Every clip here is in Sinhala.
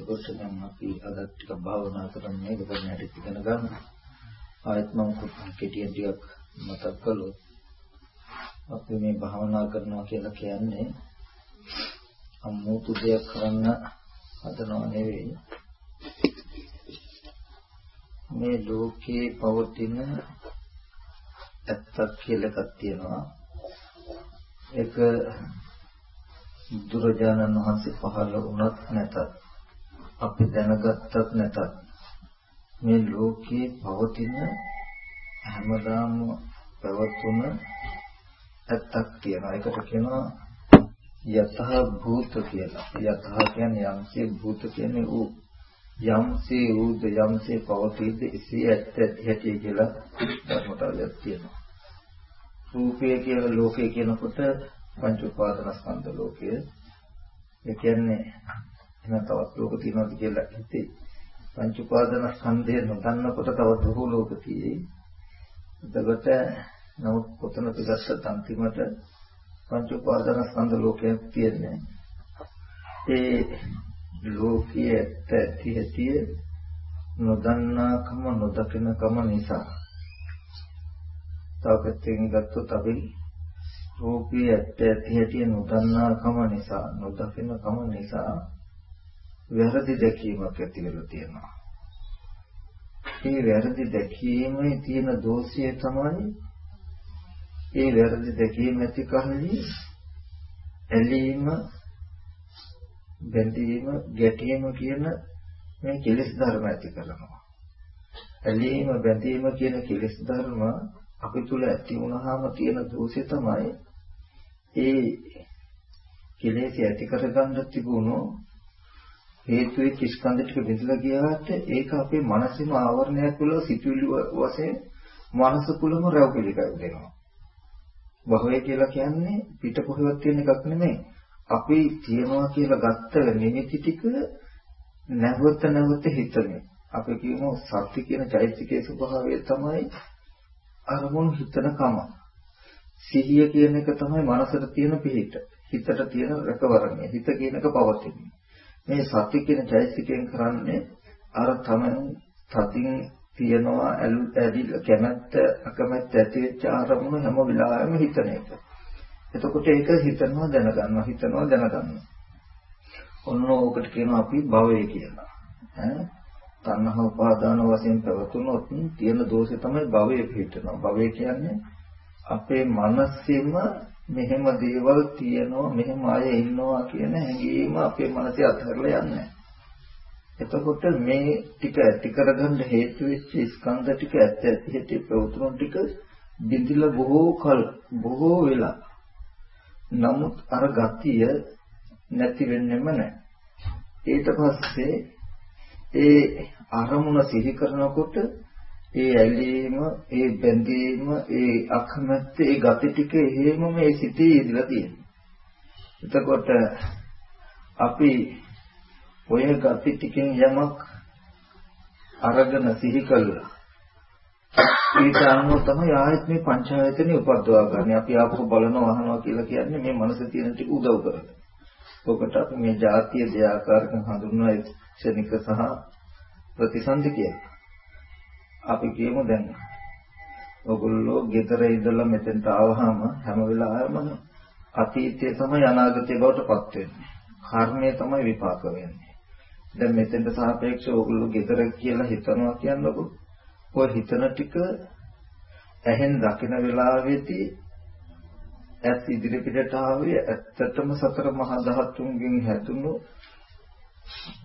එතකොට දැන් අපි අද ටික භාවනා කරන්නේ ඒක කරන හැටි ඉගෙන ගන්න. ආයත් මම කෙටියෙන් ටිකක් මතක් කළොත් අපි මේ භාවනා කරනවා කියලා කියන්නේ අමුතු දෙයක් කරන්න හදනව නෙවෙයි. මේ ලෝකේ පවතින ඇත්තක් කියලා එකක් තියෙනවා. ඒක දුරජානන් වහන්සේ පහළ වුණත් නැතත් අපි දැනගත්තත් නැතත් මේ ලෝකයේ පවතින හැමදාම පැවතුන ඇත්තක් තියෙනවා. ඒකට කියනවා යතහ භූත කියලා. යතහ කියන්නේ යම්සේ භූත කියන්නේ ඌ. යම්සේ ඌද යම්සේ පවතීද එසේ ඇත්ත ඇති කියලා ධර්මතාවයක් තියෙනවා. රූපය කියලා ලෝකය කියනකොට පංච උපාදානස්කන්ධ ලෝකය. ඒ කියන්නේ එහෙනම් තවත් ලෝක තියෙනවද කියලා හිතේ. පංච උපාදානස්කන්ධය නොදන්නකොට තවත් බොහෝ ලෝක තියෙයි. එතකොට නමුත් කොතනද ගත්තත් අන්තිමට පංච උපාදානස්කන්ධ ලෝකයක් තියෙන්නේ. ඒ ලෝකයේ ඇත්ත ඇති ඇති නොදන්නාකම නොදකිනකම නිසා තව පැත්තකින් ගත්තොත් අපි රූපී ඇත්ත ඇති හැටි නොදන්නාකම නිසා නොදකිනකම නිසා වැරදි දැකීමක් ඇති වෙලා තියෙනවා. මේ වැරදි දැකීමේ තියෙන දෝෂය තමයි ඒ වැරදි දැකීම ඇති කල්හි ඇලීම බැඳීම ගැටීම කියන මේ කෙලෙස් ධර්ම ඇති කරනවා. ඇලීම බැඳීම කියන කෙලෙස් ධර්ම අපි තුල ඇති වුණාම තියෙන දෝෂය තමයි ඒ කෙලෙස් ඇති කරගන්න තිබුණු හේතුයේ කිස්කන්ධ ටික බෙදලා ගියාට ඒක අපේ මනසෙම ආවරණයක් වෙලා සිතුවිලි වශයෙන් මනස තුලම රැව් පිළිකර දෙනවා. භවය කියලා කියන්නේ පිට කොහෙවත් තියෙන එකක් නෙමෙයි. අපි තියනවා කියලා ගත්ත නිමිති ටික නැවත නැවත හිතන්නේ. අපි කියමු සත්‍ය කියන චෛත්‍යකයේ ස්වභාවය තමයි අරමුණු හිතන කම. සිහිය කියන එක තමයි මනසට තියෙන පිහිට. හිතට තියෙන රැකවරණය. හිත කියන එක පවතින්නේ. මේ සත්‍ය කියන චෛත්‍යකයෙන් කරන්නේ අර තමයි සතින් තියනවා ඇදිල කැමැත්ත අකමැත්ත ඇති වෙච්ච අරමුණු හැම වෙලාවෙම හිතන එක. එතකොට ඒක හිතනවා දැනගන්නවා හිතනවා දැනගන්නවා. ඔන්න ඕකට කියනවා අපි භවය කියලා. ඈ තණ්හා උපාදාන වශයෙන් පැවතුනොත් තියෙන දෝෂය තමයි භවය පිටනවා. භවය කියන්නේ අපේ මනසෙම මෙහෙම දේවල් තියෙනවා මෙහෙම අය ඉන්නවා කියන හැඟීම අපේ මනසේ අත්හැරලා යන්නේ එතකොට මේ ටික ඇති කරගන්න හේතු වෙච්ච ස්කන්ධ ටික ඇත්ත ඇති හැටි ප්‍රවෘත්තුන් ටික බිඳිලා බොහෝ කල බොහෝ වෙලා. නමුත් අර ගතිය නැති වෙන්නෙම නැහැ. ඊට පස්සේ ඒ අරමුණ සිහි කරනකොට ඒ ඇලීම, ඒ බැඳීම, ඒ අකමැත්ත, ඒ gati ටික එහෙම මේ සිතේ ඉඳලා තියෙනවා. එතකොට අපි ඔය gati ටිකෙන් යමක් අරගෙන සිහි කළා. ඊට අනුව තමයි ආයත් මේ පංචායතනෙ උපද්දවා ගන්න. අපි ආපහු බලනවා අහනවා කියලා කියන්නේ මේ මනසේ තියෙන ටික උදව් කරගෙන. ඔකට අපි මේ જાතිය දෙආකාරකම් හඳුන්වන ක්ෂණික සහ ප්‍රතිසන්දි කියලා. අපි කියමු දැන් ඔගොල්ලෝ ගෙදර ඉඳලා මෙතෙන්ට ආවහම හැම වෙලාවෙම අතීතයේ තමයි අනාගතය බවට පත් වෙන්නේ. කර්මය තමයි විපාක වෙන්නේ. දැන් මෙතෙන්ට සාපේක්ෂව ඔගොල්ලෝ ගෙදර කියලා හිතනවා කියනකො ඔය හිතන ටික ඇහෙන් දකින වෙලාවේදී ඇත් ඉදිරි පිටට ආවේ ඇත්තටම සතර මහා ධාතුන්ගෙන් හැදුණු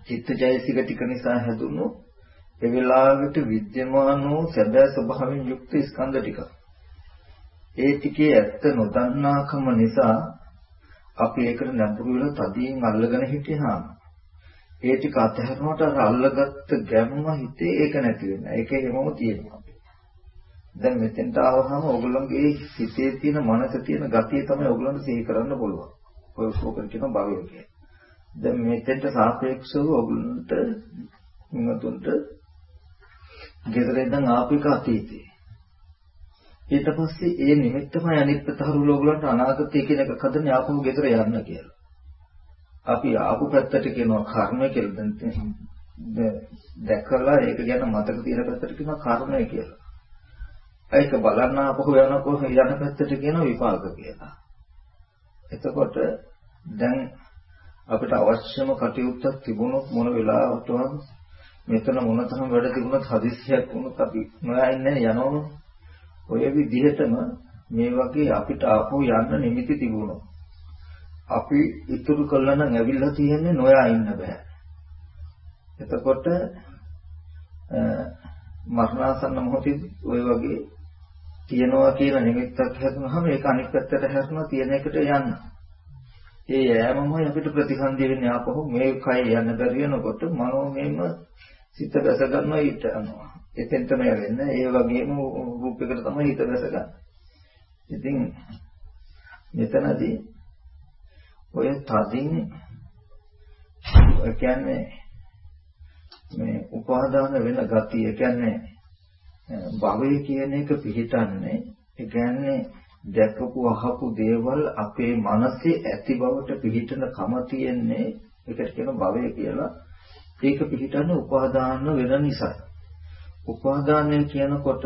චිත්තජයසික ටික නිසා හැදුණු ඒ වෙලාවට විද්‍යමාන වූ සැබෑ ස්වභාවයෙන් යුක්ත ස්කන්ධ ටික. ඒ ටිකේ ඇත්ත නොදන්නාකම නිසා අපි ඒකට නැඹුරු වෙලා තදින් අල්ලගෙන හිටියාම ඒ ටික අතහැරනකොට අර අල්ලගත්ත ගැම්ම හිතේ ඒක නැති වෙනවා. ඒක හැමෝම තියෙනවා. දැන් මෙතෙන්ට ආවහම ඕගොල්ලෝගේ හිතේ තියෙන මනස තියෙන ගතිය තමයි ඕගොල්ලන්ට සිහි කරන්න පුළුවන්. ඔය කෝකර කියන භවය කියන්නේ. දැන් මෙතෙන්ට සාපේක්ෂව ඕගොල්ලන්ට නිමතුන්ට ගෙදර ඉඳන් ආපික අතීතේ. ඊට පස්සේ ඒ නිමිත්තමයි අනිත් ප්‍රතහරු ලෝගලන්ට අනාගතය කියන එක කදන්නේ ආපහු ගෙදර යන්න කියලා. අපි ආපු පැත්තට කියනවා කර්මය කියලා. දැකලා ඒක ගැන මතක තියෙන පැත්තට කියනවා කර්මය කියලා. ඒක බලන්න ආපහු යනකොට යන පැත්තට කියනවා විපාක කියලා. එතකොට දැන් අපිට අවශ්‍යම කටයුත්තක් තිබුණොත් මොන වෙලාවටවත් මෙතන මොනතරම් වැඩ තිබුණත් හදිස්සියක් වුණොත් අපි නොයන්නේ යනවනේ. ඔය විදිහටම මේ වගේ අපිට ආපහු යන්න නිමිති තිබුණොත් අපි ඉතුරු කළා නම් ඇවිල්ලා තියෙන්නේ නොයා ඉන්න බෑ. එතකොට මරණාසන්න මොහොතේ ওই වගේ තියනවා කියන නිමිත්තක් හැදුනහම ඒක අනිත් පැත්තට හැරෙනවා තියෙන එකට යන්න. ඒ යෑමමයි අපිට ප්‍රතිසන්දි වෙන්නේ ආපහු මේ කය යන්න බැරිනකොට මනෝමයම සිත දැස ගන්නවා ඊට යනවා. එතෙන්ටම යවෙන්නේ. ඒ වගේම රූපයකට තමයි හිත දැස ගන්න. ඉතින් මෙතනදී ඔය තදින් කියන්නේ මේ උපාදාන වෙන ගතිය කියන්නේ භවය කියන එක පිළිටන්නේ ඒ කියන්නේ දැකපු අහපු දේවල් අපේ මනසේ ඇති බවට පිළිටන කම තියෙන්නේ ඒකට කියන භවය කියලා ඒක පිළිටන්නේ උපාදාන වෙන නිසා උපාදානය කියනකොට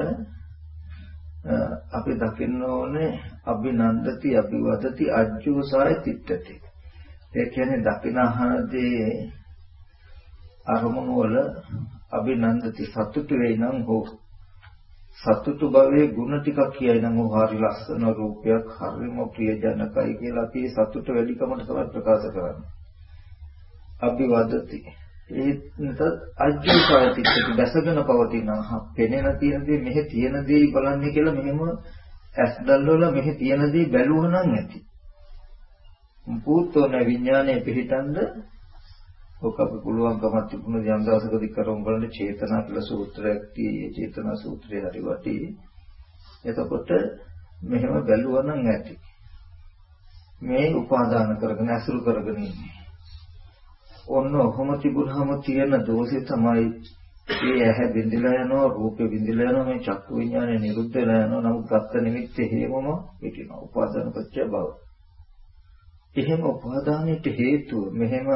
අපි දකින්න ඕනේ අභිනන්දති අභිවදති අජ්ජෝසාය තිට්ඨති ඒ කියන්නේ දකින අහනදී අරමුණු වල අභිනන්දති සතුට වෙයි නම් හෝ සතුටු භවයේ ಗುಣ ටිකක් කියයි නම් හරි ලස්සන රූපයක් හරිම ප්‍රියජනකයි කියලා අපි සතුට වැඩිකමට තමයි ප්‍රකාශ කරන්නේ. අභිවදති. ඒත් අජ්ජෝසායතිච්ච දැසගෙන පවතිනවා. පෙනෙන තියෙන දේ මෙහි තියෙන දේ බලන්නේ කියලා මෙහෙම ඇස් දැල්වල මෙහි තියෙන දේ බැලුවා නම් ඇති. පුත්තෝන විඥානයේ පිහිටන්ද ඔක අපි පුළුවන්කමක් තිබුණ යම් දවසකදී කරමු බලන්න. චේතනා කියලා සූත්‍රයක් තියෙයි. චේතනා සූත්‍රය හරි වටි. එතකොට මෙහෙම බැලුවා නම් ඇති. මේ උපාදාන කරගෙන අසුරු කරගෙන ඉන්නේ. ඔන්න ඔහොම තිබුණාම තියෙන දෝෂේ තමයි මේ ඇහැ බින්දිලා යනවා රූපේ බින්දිලා යනවා මේ චක්කු විඥානය නිරුද්ධ වෙලා යනවා. නමුත් ගත්ත නිමිත්තේ හේමම හිටිනවා උපාදාන පත්‍ය බව. එහෙම උපාදානයට හේතුව මෙහෙම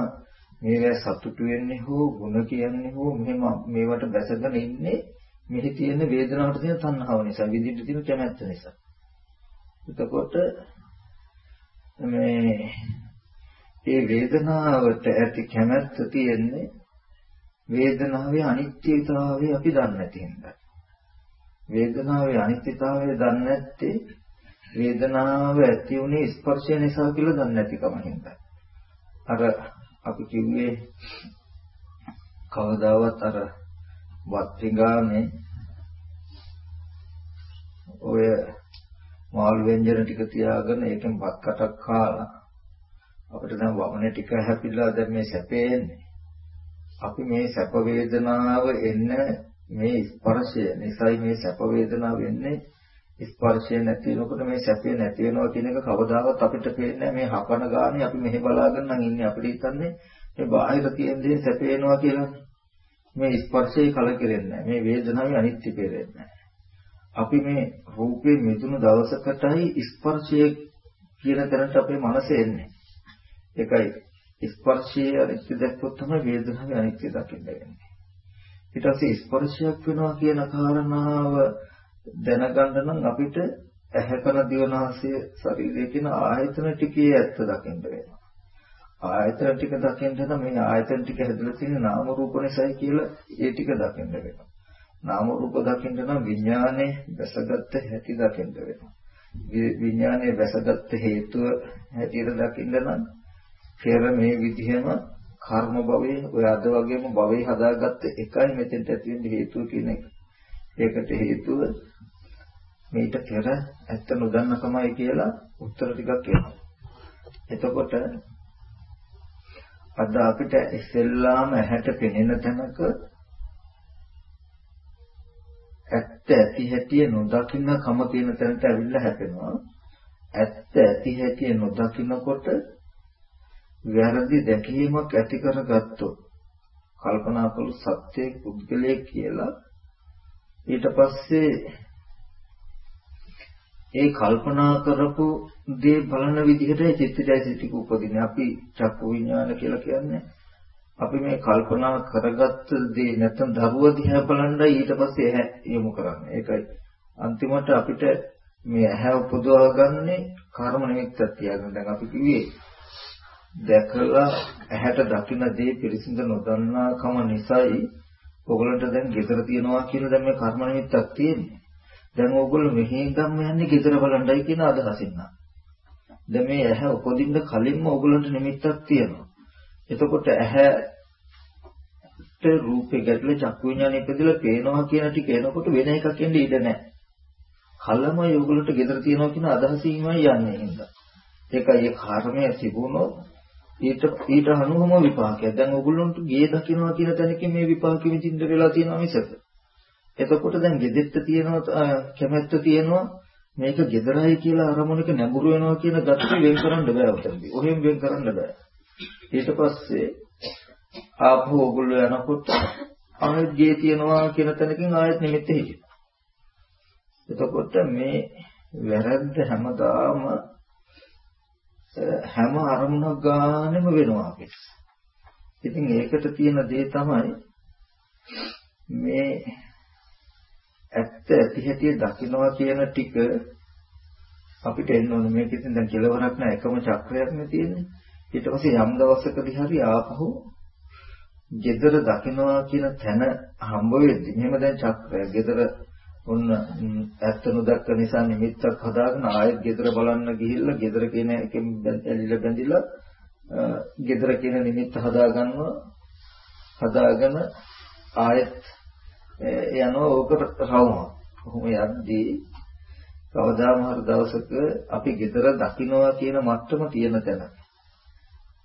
මේවා සතුටු වෙන්නේ හෝ ಗುಣ කියන්නේ හෝ මෙහෙම මේවට බැසගෙන ඉන්නේ මෙහි තියෙන වේදනාවට තියෙන තණ්හාව නිසා විඳින්න තියෙන කැමැත්ත නිසා. එතකොට මේ ඒ වේදනාවට ඇති කැමැත්ත තියෙන්නේ වේදනාවේ අනිත්‍යතාවය අපි දන්නේ නැති හින්දා. වේදනාවේ අනිත්‍යතාවය දන්නේ නැත්තේ වේදනාව ඇති උනේ ස්පර්ශය නිසා කියලා දන්නේ නැතිකම හින්දා. අර අපි කිව්වේ කවදාවත් අර වත්තිගානේ ඔය මාළු ව්‍යංජන ටික තියාගෙන ඒකෙන් බත් කටක් කාලා අපිට දැන් වමනේ ටික හැපිලා දැන් මේ සැපේ එන්නේ. අපි මේ සැප වේදනාව එන්න මේ ස්පර්ශය නිසායි මේ සැප වේදනාව එන්නේ. ස්පර්ශය නැති වෙනකොට මේ සැපේ නැති වෙනවා කියන එක කවදාවත් අපිට පේන්නේ මේ හපන ගානේ අපි මෙහෙ බලාගෙන නම් ඉන්නේ අපිට හිතන්නේ මේ බාහිර තියෙන දේ සැපේනවා කියලා. මේ ස්පර්ශය කලකිරෙන්නේ මේ වේදනාවේ අනිත්‍ය පෙරෙන්නේ අපි මේ රූපේ මිදුණු දවසකටයි ස්පර්ශය කියන තැනට අපේ මනස එන්නේ. ඒකයි ස්පර්ශයේ අනිත්‍ය දැක්කොත් තමයි වේදනාවේ අනිත්‍ය දකින්න වෙන්නේ ඊට පස්සේ ස්පර්ශයක් වෙනවා කියන කාරණාව දැනගන්න නම් අපිට ඇහැකන දිවනාසය ශරීරය කියන ආයතන ටිකේ ඇත්ත දකින්න වෙනවා. ආයතන ටික දකින්න නම් මේ ආයතන ටික හැදලා තියෙන නාම රූප නිසායි කියලා ඒ ටික දකින්න වෙනවා. නාම රූප දකින්න නම් විඥානේ වැසගත් හැටි දකින්න වෙනවා. විඥානේ වැසගත් හේතුව හැටියට දකින්න නම් පෙර මේ විදිහම කර්ම භවයේ ඔය අද වගේම භවයේ හදාගත්ත එකයි මෙතෙන්ට ඇති වෙන්න හේතුව කියන එක. ඒකට හේතුව මේට පෙර ඇත්ත නොදන්නකමයි කියලා උත්තර ටිකක් එනවා. එතකොට අද අපිට ඉස්සෙල්ලාම ඇහැට පෙනෙන තැනක ඇත්ත ඇති හැටි නොදකින්න කම තියෙන තැනට ඇවිල්ලා හැපෙනවා. ඇත්ත ඇති හැටි නොදකින්නකොට වැරදි දැකීමක් ඇති කරගත්තොත් කල්පනා කළු සත්‍යයේ පුද්ගලයේ කියලා ඊට පස්සේ ඒ කල්පනා කරපු දේ බලන විදිහට චිත්තජයසිතික උපදින්නේ. අපි චක්කු විඥාන කියලා කියන්නේ අපි මේ කල්පනා කරගත්ත දේ නැත්නම් දරුව දිහා බලනයි ඊට පස්සේ ඇහැ යොමු කරන්නේ. ඒකයි අන්තිමට අපිට මේ ඇහැ උපදවා ගන්නේ කර්ම නිමිත්තක් තියාගෙන. දැන් අපි කිව්වේ දැකලා ඇහැට දකින දේ පිරිසිඳ නොදන්නා කම නිසායි ඔයගලන්ට දැන් ගෙදර තියනවා කියන දැන් මේ කර්ම නිමිත්තක් තියෙන්නේ. දැන් ඕගොල්ලෝ මෙහි ගම්ම යන්නේ ගෙදර බලන්නයි කියන අදහසින් නම්. දැන් මේ ඇහැ උපදින්න කලින්ම ඕගොල්ලන්ට නිමිත්තක් තියෙනවා. එතකොට ඇහැට රූපේ ගැටල චක්කු විඥානෙ ඉපදෙලා පේනවා කියන ටික එනකොට වෙන එකක් එන්නේ ඉඩ නැහැ. කලම ඕගොල්ලන්ට ගෙදර තියනවා කියන අදහසින්මයි යන්නේ හින්දා. ඒකයි ඒ කර්මය තිබුණොත් ඊට ඊට අනුවම විපාකයක්. දැන් ඕගොල්ලන්ට ගේ දකින්නවා කියන තැනකින් මේ විපාක විඳින්න වෙලා තියෙනවා මිසක. එතකොට දැන් gedetta තියෙනවා කැමැත්ත තියෙනවා මේක gedarai කියලා අරමුණක නැඹුරු වෙනවා කියන ගතිය වෙන් කරන්න බෑ උතනදී. ඔහෙන් වෙන් කරන්න බෑ. ඊට පස්සේ ආපහු ඔගොල්ලෝ යනකොට ආයෙත් ගේ තියනවා කියන තැනකින් ආයෙත් නිමිත්ත හිටිනවා. එතකොට මේ වැරද්ද හැමදාම හැම අරමුණක් ගානෙම වෙනවා අපිට. ඉතින් ඒකට තියෙන දේ තමයි මේ ඇත්ත ඇති හැටි දකින්නවා කියන ටික අපිට එන්න ඕනේ. මේක ඉතින් දැන් කෙලවරක් නෑ. එකම චක්‍රයක් නේ තියෙන්නේ. ඊට පස්සේ යම් දවසකදී හරි ආපහු gedara දකින්නවා කියන තැන හම්බ වෙද්දි මෙහෙම දැන් චක්‍රය gedara ඔන්න ඇත්ත නොදක්ක නිසා නිමිත්තක් හදාගෙන ආයෙත් gedara බලන්න ගිහිල්ලා gedara කියන එකෙන් ඇලිලා බැඳිලා gedara කියන නිමිත්ත හදාගන්නවා හදාගෙන ආයෙත් යනවා ඕකට රවුමක්. කොහොම යද්දී කවදාම හරි දවසක අපි gedara දකින්නවා කියන මට්ටම තියෙන තැන.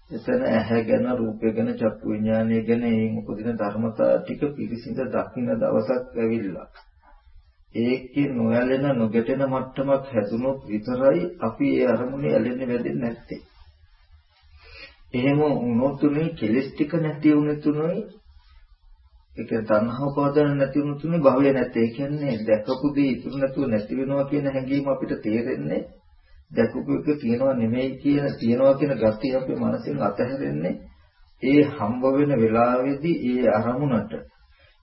එතන ඇහැ ගැන රූපය ගැන චක්කු විඥානය ගැන ඒ උපදින ධර්මතා ටික පිරිසිඳ දකින්න දවසක් ඇවිල්ලා. ඒකේ නොයැලෙන නොගැටෙන මට්ටමක් හැදුනොත් විතරයි අපි ඒ අරමුණේ ඇලෙන්නේ වැදෙන්නේ නැත්තේ. එහෙම වුණොත් උනේ කෙලස් ටික නැති වුණොතුනේ ඒ කියන්නේ තණ්හා උපාදාන නැති වුණු තුනේ භවය නැත්තේ. ඒ කියන්නේ දැකපු දේ ඉතුරු නැතුව නැති වෙනවා කියන හැඟීම අපිට තේරෙන්නේ දැකපු එක තියනවා නෙමෙයි කියන තියනවා කියන ගතිය අපේ මනසෙන් අතහැරෙන්නේ ඒ හම්බ වෙන වෙලාවේදී ඒ අරමුණට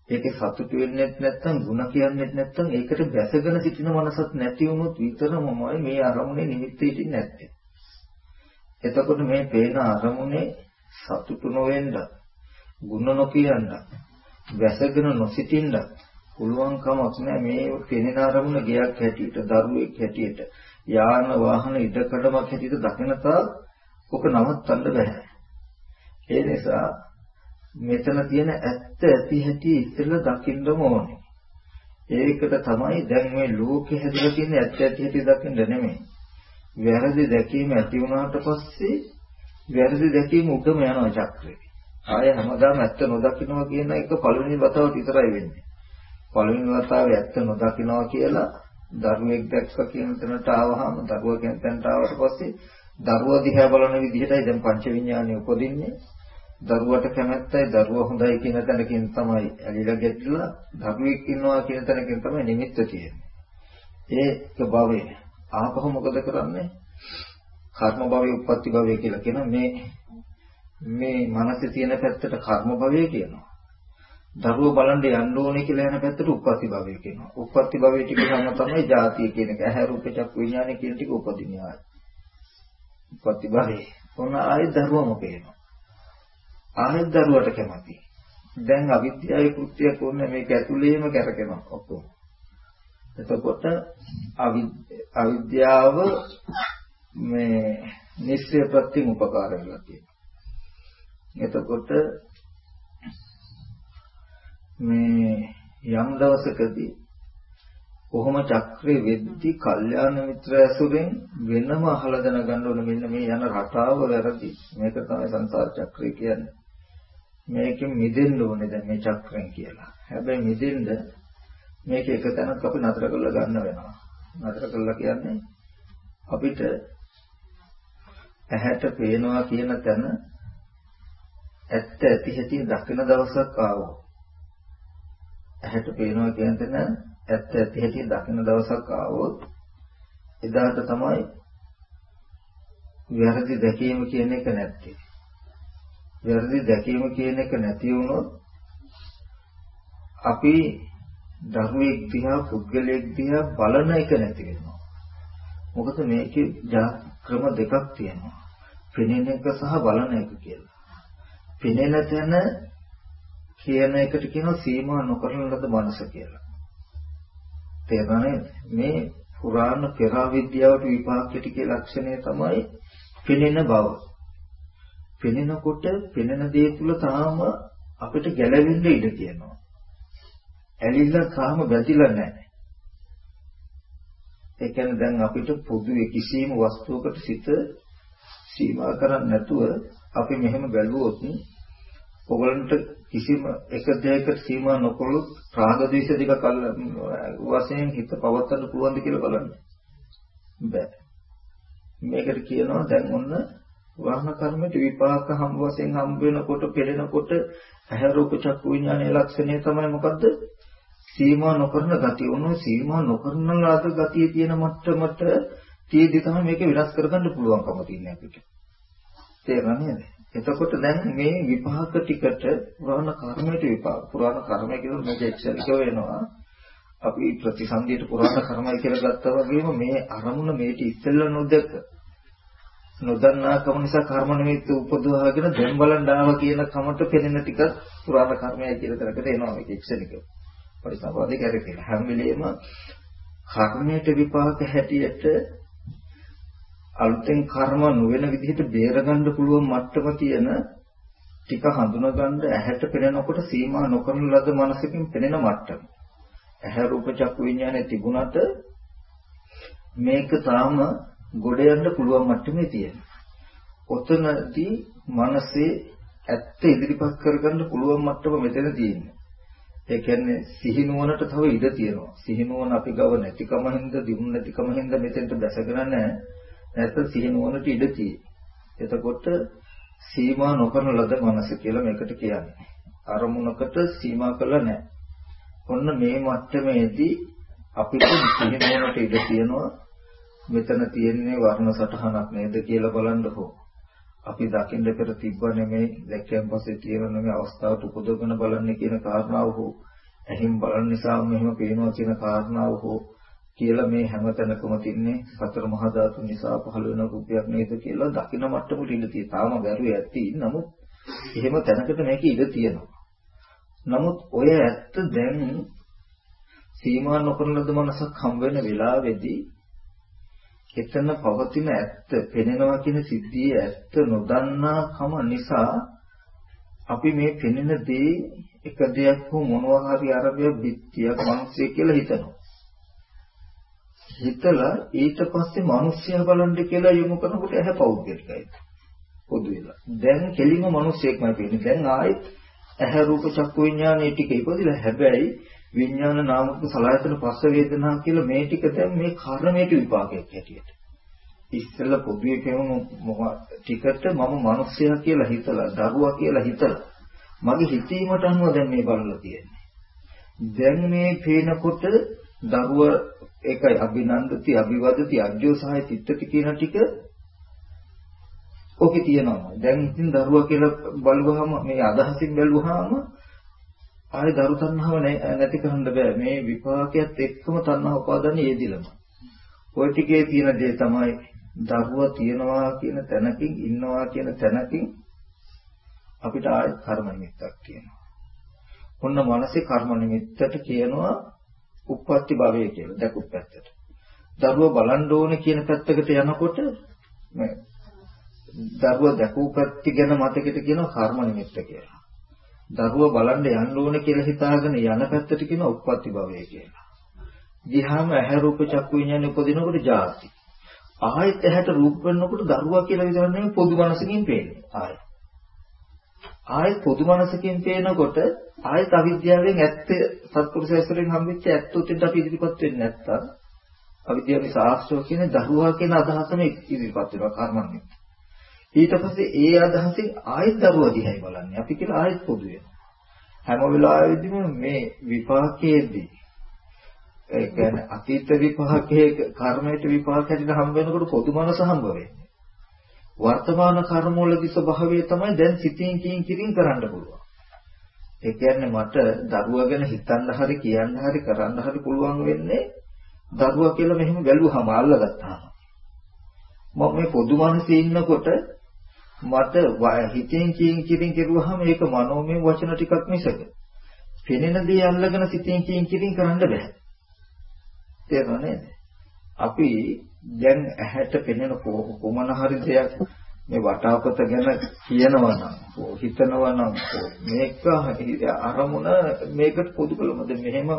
ඒකේ සතුට වෙන්නේ නැත්නම් ಗುಣ කියන්නේ නැත්නම් ඒකට බැසගෙන සිටින මනසක් නැති වුණොත් විතරමමයි මේ අරමුණේ නිමිත්ත හිටින්නේ නැත්තේ. එතකොට මේ පේන අරමුණේ සතුට නොවෙන්න, ಗುಣ නොකියන්න, වැසගෙන නොසිටින්න පුළුවන් කමක් නැහැ මේ පෙනෙන අරමුණ ගයක් හැටියට දරුවෙක් හැටියට යාන වාහන ඉදකඩමක් හැටියට දකිනතා ඔක නවත්තන්න බෑ ඒ නිසා මෙතන තියෙන ඇත්ත ඇති හැටි ඉස්සෙල්ලා දකින්නම ඕනේ ඒකට තමයි දැන් මේ ලෝකෙ හැදලා තියෙන ඇත්ත ඇති හැටි දකින්න නෙමෙයි වැරදි දැකීම ඇති වුණාට පස්සේ වැරදි දැකීම උඩම යනවා චක්‍රේ ආය හැමදාම ඇත්ත නොදකින්නවා කියන එක පළවෙනි වතාවට විතරයි වෙන්නේ. පළවෙනි වතාවේ ඇත්ත නොදකින්නවා කියලා දරුවෙක් දැක්ක කියන තැනට ආවහම දරුවා කියන තැනට ආවට පස්සේ දරුවා දිහා බලන විදිහටයි දැන් පංච විඥානය උපදින්නේ. දරුවට කැමැත්තයි දරුවා හොඳයි කියන තැනකින් තමයි ඇලිලා ගැටලා දරුවෙක් ඉන්නවා කියන තැනකින් තමයි නිමිත්ත තියෙන්නේ. ඒක භවය. ආපහු මොකද කරන්නේ? කර්ම භවය, උප්පත්ති භවය කියලා කියන මේ මේ මනසේ තියෙන පැත්තට කර්ම භවය කියනවා. දරුවෝ බලන්න යන්න ඕනේ කියලා යන පැත්තට උප්පත්ති භවය කියනවා. උප්පත්ති භවය ටික ගන්න තමයි ජාතිය කියන එක. ඇහැ රූප චක්කු විඥානය කියන ටික උපදින්නේ ආයි. උප්පත්ති භවය. ඔන්න ආයෙත් දරුවම පේනවා. ආයෙත් දරුවට කැමති. දැන් අවිද්‍යාවේ කෘත්‍යයක් ඕනේ මේක ඇතුළේම කරගෙනවා ඔක්කොම. එතකොට අවිද්‍යාව මේ නිස්සය ප්‍රත්‍යයෙන් උපකාර වෙලා තියෙනවා. එතකොට මේ යම් දවසකදී කොහොම චක්‍රේ වෙද්දි කල්යාණ මිත්‍ර ඇසුරෙන් වෙනම අහලා දැනගන්න ඕනේ මෙන්න මේ යන රටාව වැරදි මේක තමයි සංසාර චක්‍රය කියන්නේ මේකෙන් මිදෙන්න ඕනේ දැන් මේ චක්‍රෙන් කියලා හැබැයි මිදෙන්න මේක එක තැනක් අපි නතර කරලා ගන්න වෙනවා නතර කරලා කියන්නේ අපිට ඇහැට පේනවා කියන තැන ඇත්ත ඇති හැටි දකින දවසක් ආවෝ. ඇහැට පේනවා කියන තැන ඇත්ත ඇති හැටි දකින දවසක් ආවොත් එදාට තමයි වැරදි දැකීම කියන එක නැත්තේ. වැරදි දැකීම කියන එක නැති වුණොත් අපි ධර්මයක් දිහා පුද්ගලයෙක් දිහා බලන එක නැති වෙනවා. මොකද මේකේ ක්‍රම දෙකක් තියෙනවා. පෙනෙන එක සහ බලන එක කියලා. පෙනෙන තැන කියන එකට කියනවා සීමා නොකරන ලද මනස කියලා. තේරෙනවද? මේ පුරාණ පෙරාවිද්‍යාවට විපාකයට කියලා ලක්ෂණය තමයි පෙනෙන බව. පෙනෙනකොට පෙනෙන දේ තුල තාම අපිට ගැළවෙන්න ඉඩ තියෙනවා. ඇලිලා තාම බැඳිලා නැහැ. ඒ කියන්නේ දැන් අපිට පොදුවේ කිසියම් වස්තුවකට සිත සීමා කරන්නේ නැතුව අපි මෙහෙම බැලුවොත් ඔයගලන්ට කිසිම එක දෙයකට සීමා නොකළොත් රාග දේශ දෙක කල් වශයෙන් හිත පවත්වන්න පුළුවන්ද කියලා බලන්න. බෑ. මේකට කියනවා දැන් ඔන්න වාහන කර්මයට විපාක හම් වශයෙන් හම් වෙනකොට පෙළෙනකොට ඇහැ රූප චක්කු විඥානයේ ලක්ෂණය තමයි මොකද්ද? සීමා නොකරන ගතිය. ඔන්න සීමා නොකරන ලාද ගතිය තියෙන මට්ටමට තියදී තමයි මේක වෙනස් කරගන්න පුළුවන්කම තියෙන්නේ අපිට. තේරෙනවද නේද? එතකොට දැන් මේ විපාක ටිකට පුරාණ කර්මයට විපාක පුරාණ කර්මය කියන මේක එක්සලික වෙනවා. අපි ප්‍රතිසන්දියට පුරාණ කර්මය කියලා ගත්තා වගේම මේ අරමුණ මේක ඉස්සෙල්ලා නොදක නොදන්නාකම නිසා කර්ම නිමිත්ත උපදවාගෙන දැන් බලන් ආවා කියන කමට පෙනෙන ටික පුරාණ කර්මය කියලා කරකට එනවා මේක එක්සලික. පරිසම්පාදේ කරගෙන හැම වෙලේම කර්මයට විපාක හැටියට අලුතෙන් කර්ම නොවන විදිහට බේරගන්න පුළුවන් මට්ටම තියෙන ටික හඳුනගන්න ඇහැට පෙනෙනකොට සීමා නොකරන ලද මනසකින් පෙනෙන මට්ටම. ඇහැ රූප චක්කු විඥානේ තිබුණාට මේක තාම ගොඩ යන්න පුළුවන් මට්ටමේ තියෙන. ඔතනදී මනසේ ඇත්ත ඉදිරිපත් කරගන්න පුළුවන් මට්ටම මෙතන තියෙන්නේ. ඒ කියන්නේ සිහි නුවණට තව ඉඩ තියෙනවා. සිහි නුවණ අපි ගව නැතිකම හින්දා දිනු නැතිකම හින්දා මෙතෙන්ට දැසගෙන නැහැ. නැත්නම් සිහි නුවණට ඉඩ තියෙයි. එතකොට සීමා නොකරන ලද මනස කියලා මේකට කියන්නේ. අරමුණකට සීමා කළා නැහැ. ඔන්න මේ මට්ටමේදී අපිට සිහි නුවණට ඉඩ තියෙනවා. මෙතන තියෙන්නේ වර්ණ සටහනක් නේද කියලා බලන්න හෝ. අපි දකින්න පෙර තිබ්බ නෙමෙයි දැක්කයන් පස්සේ තියෙන නෙමෙයි අවස්ථාවට උපදවගෙන බලන්නේ කියන කාරණාව හෝ ඇහිම් බලන නිසා මෙහෙම පේනවා කියන කාරණාව හෝ කියලා මේ හැමතැනකම තින්නේ සතර මහා ධාතු නිසා පහළ වෙන රූපයක් නේද කියලා දකින මට්ටමට ඉඳ තියෙන. තාම බැරුවේ ඇති. නමුත් එහෙම තැනකට මේක ඉඳ තියෙනවා. නමුත් ඔය ඇත්ත දැන් සීමා නොකරන ලද මනසක් හම් වෙන වෙලාවේදී එතන පවතින ඇත්ත පෙනෙනවා කියන සිද්ධියේ ඇත්ත නොදන්නා කම නිසා අපි මේ පෙනෙන දේ එක දෙයක් හෝ මොනවා හරි අරබිය බිත්තියක් මිනිස්සෙක් කියලා හිතනවා. හිතලා ඊට පස්සේ මිනිස්සයා බලන්න කියලා යොමු කරනකොට ඇහැ පෞද්ගලිකයි. පොදු වෙලා. දැන් කෙලින්ම මිනිස්සෙක්මයි පේන්නේ. දැන් ආයෙත් ඇහැ රූප චක්කු විඥානේ ටික ඉපදිලා හැබැයි විඥාන නාමක සලආයතන පස්ස වේදනා කියලා මේ ටික දැන් මේ කර්මයට විපාකයක් හැටියට. ඉස්සෙල්ලා පොදුවේ කියමු ටිකට මම මිනිස්සයා කියලා හිතලා, දරුවා කියලා හිතලා මගේ හිතීමට අනුව දැන් මේ බලලා තියෙන්නේ. දැන් මේ පේනකොට දරුව ඒකයි අභිනන්දති අභිවදති අජ්ජෝසහය තිත්තති කියන ටික ඔකේ තියෙනවා. දැන් ඉතින් දරුවා කියලා බලුවාම මේ අදහසින් බැලුවාම ආයේ දරු තණ්හාව නැති කරන්න බෑ. මේ විපාකයක් එක්කම තණ්හා උපාදානෙ යෙදිලම. ওই ටිකේ තියෙන දේ තමයි දරුවා තියනවා කියන තැනකින් ඉන්නවා කියන තැනකින් අපිට ආයෙ කර්ම නිමිත්තක් තියෙනවා. ඔන්න මානසික කර්ම නිමිත්තට කියනවා උප්පත්ති භවය කියලා දැකුත් පැත්තට. දරුවා බලන්න ඕනේ කියන පැත්තකට යනකොට මේ දරුවා දැකූ පැත්ත ගැන මතකෙට කියනවා කර්ම නිමිත්ත කියලා. දරුවා බලන්න යන්න ඕනේ කියලා හිතාගෙන යන පැත්තට කියනවා උප්පත්ති භවය කියලා. දිහාම ඇහැ රූප චක්කු විඤ්ඤාණය උපදිනකොට ජාති. ආයෙත් ඇහැට රූප වෙනකොට දරුවා කියලා විතරක් නෙමෙයි පොදු මනසකින් පේන්නේ. ආයෙත්. ආයෙත් පොදු මනසකින් පේනකොට ආයෙත් අවිද්‍යාවෙන් ඇත්ත සත්පුරුෂ ඇසුරෙන් හම්බෙච්ච ඇත්ත උතින්ට අපි ඉදිරිපත් වෙන්නේ නැත්තම් අවිද්‍යාවේ සාස්ත්‍රය කියන දරුවා කියන අදහසම ඉදිරිපත් වෙනවා කර්මන්නේ. ඊට පස්සේ ඒ අදහසින් ආයෙත් දරුවා දිහායි බලන්නේ. අපි කියලා ආයෙත් පොදු වෙනවා. හැම වෙලාවෙදිම මේ විපාකයේදී ඒ කියන්නේ අතීත විපාකයේ කර්මයට විපාක හැටියට හම්බ වෙනකොට පොදු මනස හම්බ වෙන්නේ. වර්තමාන කර්ම වලදී ස්වභාවය තමයි දැන් සිතින් කියින් කියින් කරන්න පුළුවන්. ඒ කියන්නේ මට දරුවා ගැන හිතන්න හරි කියන්න හරි කරන්න හරි පුළුවන් වෙන්නේ දරුවා කියලා මෙහෙම බැලුවහම අල්ලගත්තාම. මම මේ පොදු මනසේ ඉන්නකොට මට හිතෙන් කියින් කියින් කෙරුවාම ඒක මනෝමය වචන ටිකක් මිසක පෙනෙන දේ අල්ලගෙන සිතෙන් කියින් කියින් කරන්න බෑ. තේරුණා නේද? අපි දැන් ඇහැට පෙනෙන කොමන හරි දෙයක් මේ වටාපත ගැන කියනවා නම් හිතනවා නම් මේක අරමුණ මේකට පොදු කළොමද මෙහෙම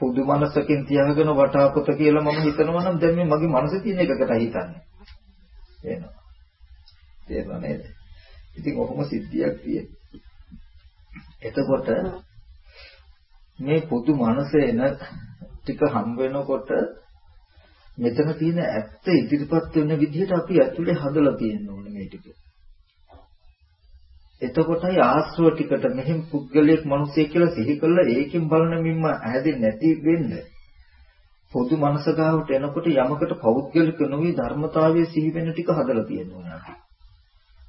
පොදු මනසකින් තියාගෙන වටාපත කියලා මම හිතනවා නම් දැන් මේ මගේ මනසේ තියෙන එකකට හිතන්නේ එනවා තේරුණා නේද ඉතින් ඔහොම සිද්ධියක් තියෙනවා එතකොට මේ පොදු මනස එන ටික හම් වෙනකොට මෙතන තියෙන ඇත්ත ඉදිරිපත් වෙන විදිහට අපි ඇතුලේ හදලා තියෙන්න ඕනේ මේ ටික. එතකොටයි ආශ්‍රව ටිකට මෙහෙම පුද්ගලයෙක් මිනිසෙක් කියලා සිහි කළා ඒකෙන් බලන මින්ම ඇහැදෙන්නේ නැති වෙන්න. පොදු මනස ගාවට එනකොට යමකට පෞද්ගලික නොවි ධර්මතාවයේ සිහි වෙන ටික හදලා තියෙන්න ඕනේ.